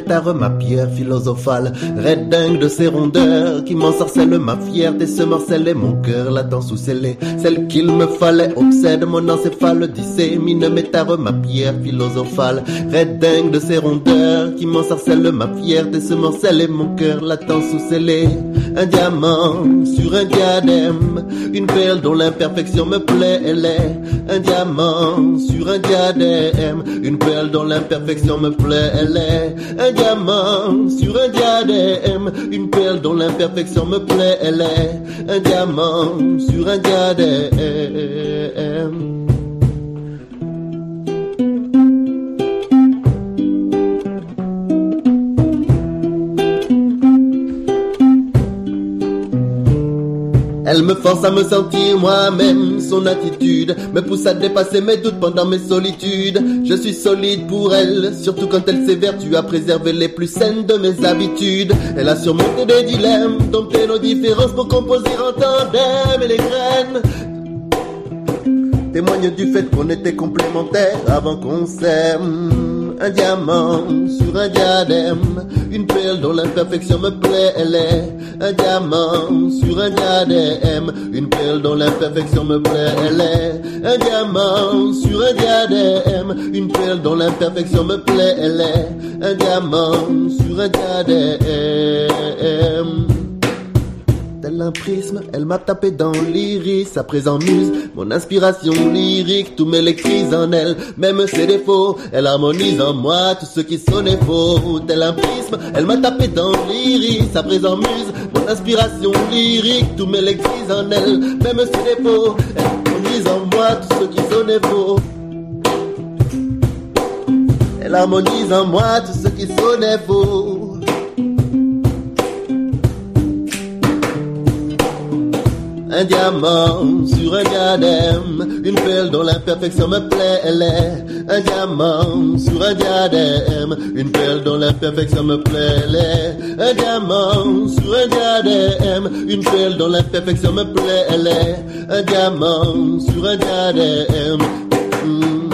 Tares, ma pierre philosophale, red dingue de ses rondeurs, qui m'ensorcelle ma fierté, se morcelle et mon cœur l'attend sous scellé. Celle qu'il me fallait, obsède mon encéphale, dissémine mes tares, ma pierre philosophale, red dingue de ses rondeurs, qui m'ensorcelle ma fierté, se morcelle mon cœur l'attend sous scellé. Un diamant sur un diadème, une perle dont l'imperfection me plaît, elle est. Un diamant sur un diadème, une perle dont l'imperfection me plaît, elle est. Un diamant sur un diadème, une perle dont l'imperfection me plaît, elle est. Un diamant sur un diadème. Elle me force à me sentir moi-même, son attitude me pousse à dépasser mes doutes pendant mes solitudes. Je suis solide pour elle, surtout quand elle s'évertue à préserver les plus saines de mes habitudes. Elle a surmonté des dilemmes, dompté nos différences pour composer en tandem et les graines témoigne du fait qu'on était complémentaires avant qu'on s'aime. Un diamant sur un diadème, une perle dont l'imperfection me plaît, elle est un diamant sur un diadème, une perle dont l'imperfection me plaît, elle est un diamant sur un diadème, une perle dont l'imperfection me plaît, elle est un diamant sur un diadème. Tel un prisme, elle m'a tapé dans l'iris, à présent muse, mon inspiration lyrique, tout m'électrise en elle, même ses défauts, elle harmonise en moi. Tout ce qui sonnait faux. Tel un prisme, elle m'a tapé dans l'iris, à présent muse, mon inspiration lyrique, tout m'électrise en elle, même ses défauts, elle harmonise en moi. Tout ce qui sonnait faux. Elle harmonise en moi. Tout ce qui sonnait faux. Un diamant sur un diadème, une perle dont l'imperfection me plaît, elle est un diamant sur un diadème, une perle dont l'imperfection me plaît, elle est un diamant sur un diadème, une perle dont l'imperfection me plaît, elle est un diamant sur un diadème. Mm,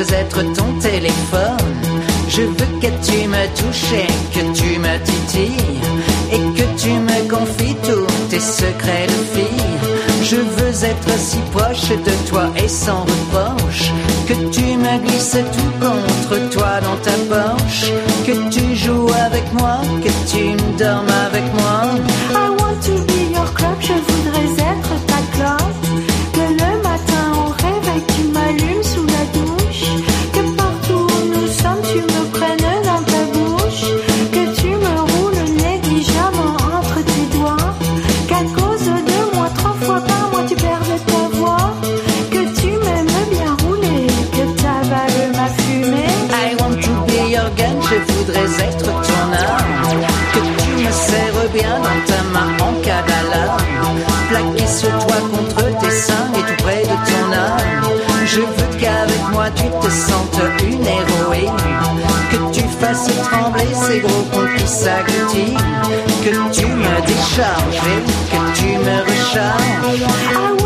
veux être ton téléphone. Je veux que tu me touches, que tu me titilles et que tu me confies tous tes secrets de fille. Je veux être si proche de toi et sans reproche que tu me glisses tout contre toi qui s'agglutinent. Que tu me décharges que tu me recharges.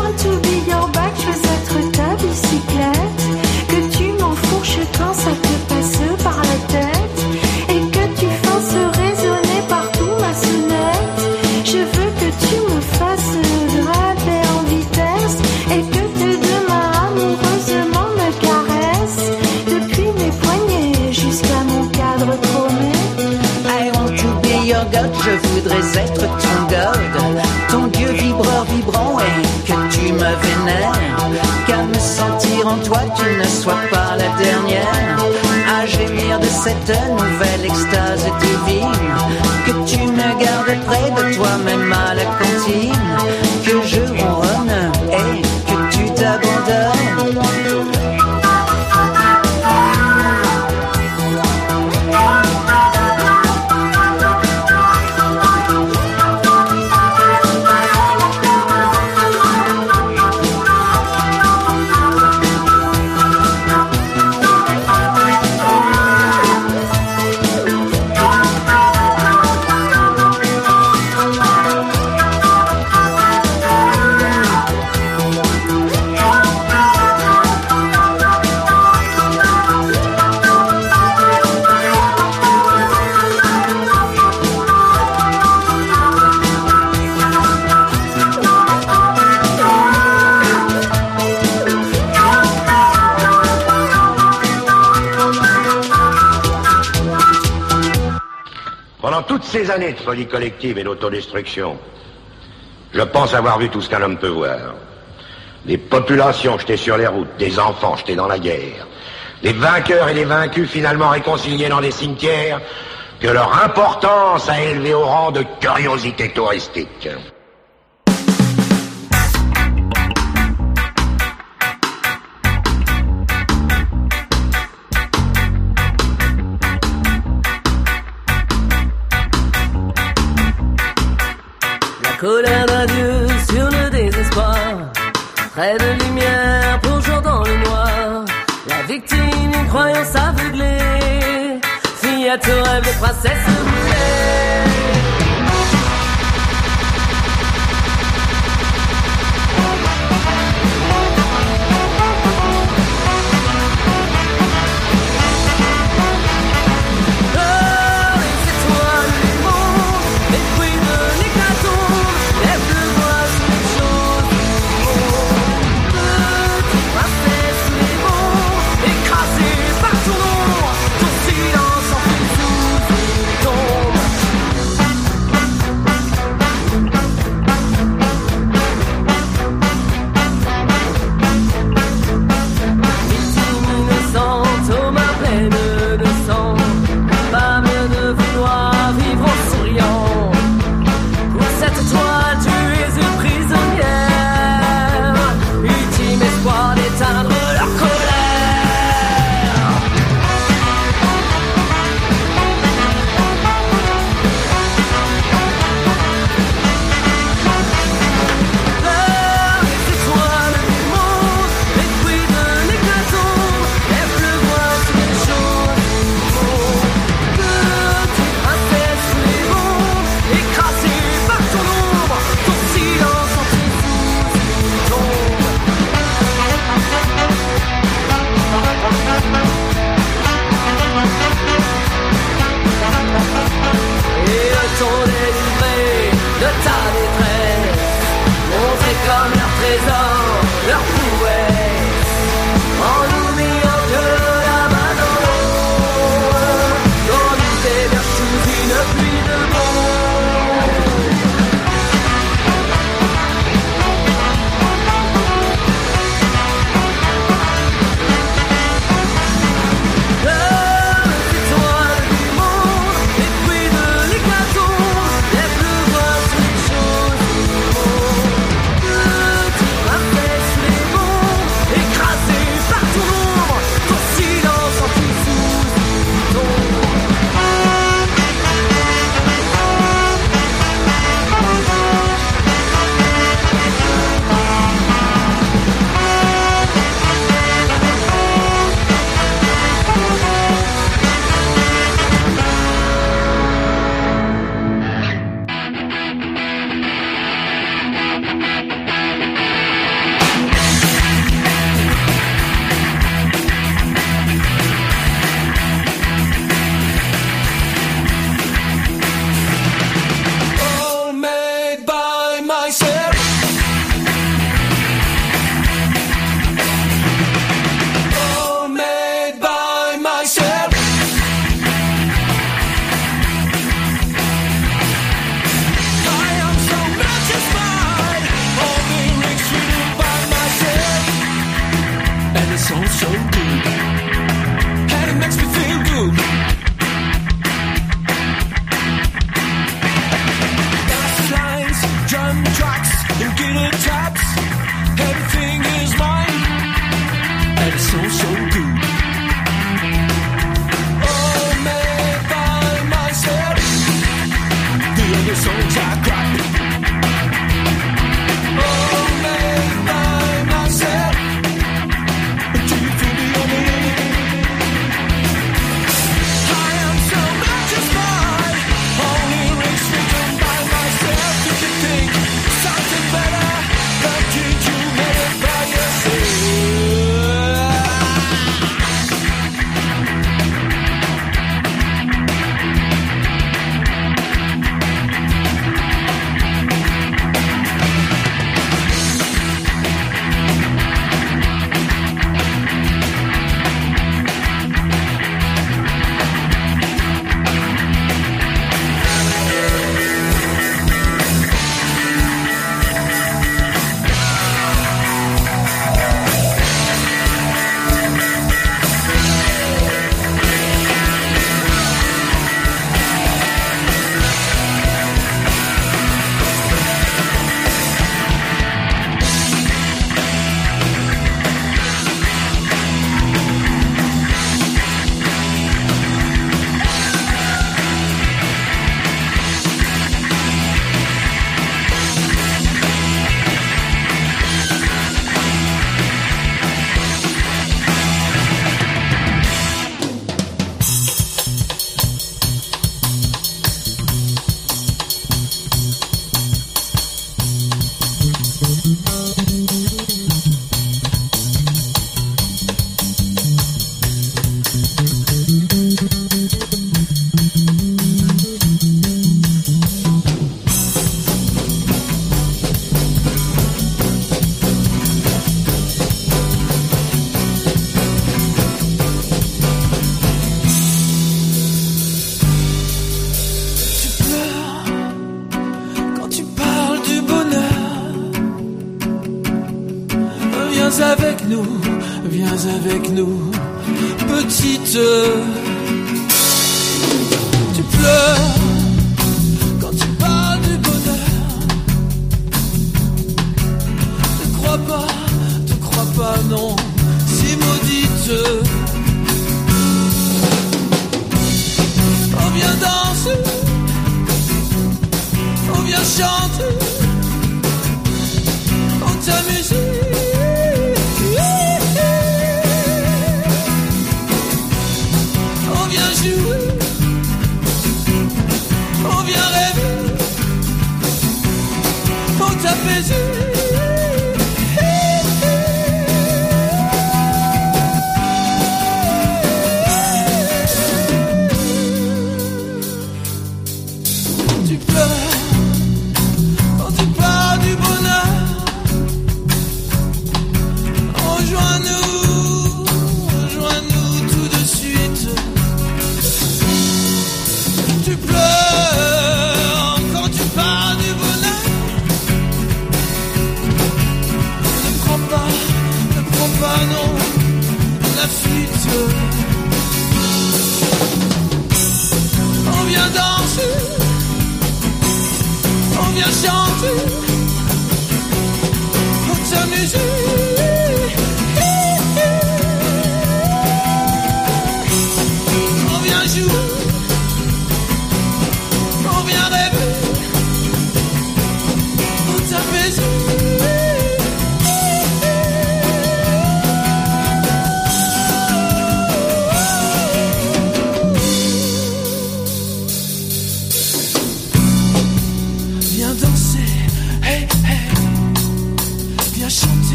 Je voudrais être ton god, ton dieu vibreur vibrant et que tu me vénères, qu'à me sentir en toi tu ne sois pas la dernière, à gémir de cette nouvelle extase divine, que tu me gardes près de toi même à la cantine, que je ronronne et que tu t'abandonnes. Années de folie collective et d'autodestruction, je pense avoir vu tout ce qu'un homme peut voir. Des populations jetées sur les routes, des enfants jetés dans la guerre, des vainqueurs et des vaincus finalement réconciliés dans des cimetières que leur importance a élevé au rang de curiosité touristique.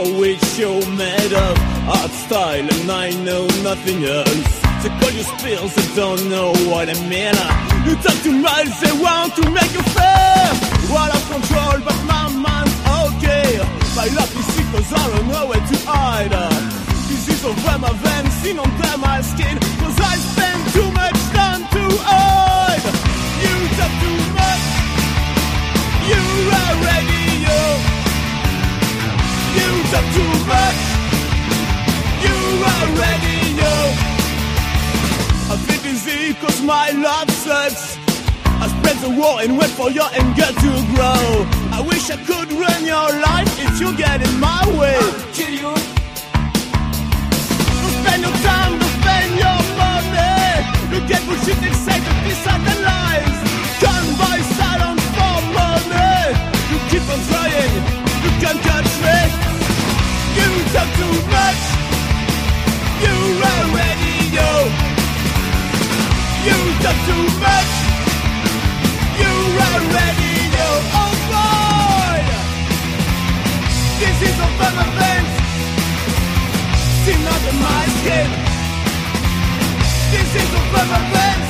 A which show made of art style and I know nothing else. They call you spills, I don't know what I mean. You talk too much, they want to make you fair. Out of control, but my mind's okay. My love is sick I don't know where to hide. Disease over my veins, skin under my skin. Too much. You already know. I think easy cause my love sucks. I spread the war and wait for your anger to grow. I wish I could run your life if you get in my way. kill you. Don't spend your time, don't spend your money. You get bullshit excited, this are the lies. Buy silence for money. You keep on trying, you can't catch me. You talk too much. You. You talk too much. You. Oh boy, this is a fun event. My skin. This is a event.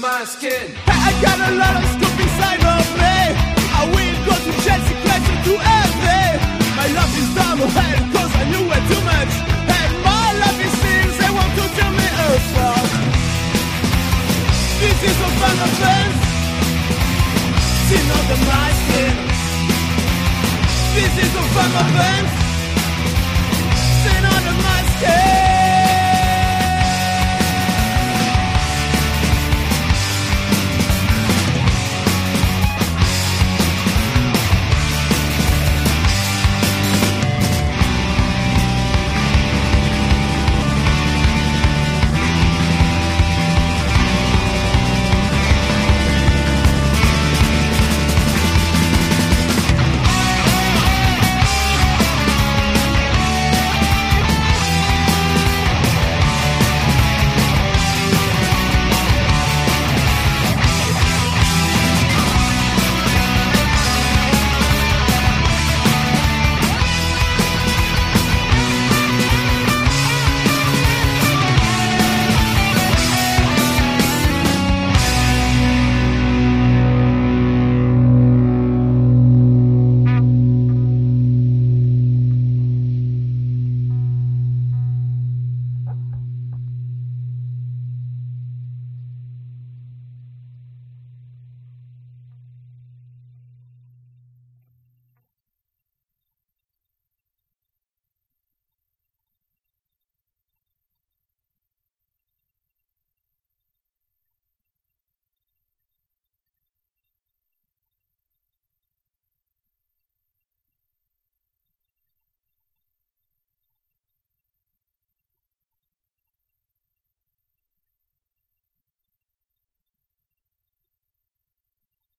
My skin. I got a lot of scoop inside of me. I will go to Chelsea, This is a fun offense. Sin under my skin.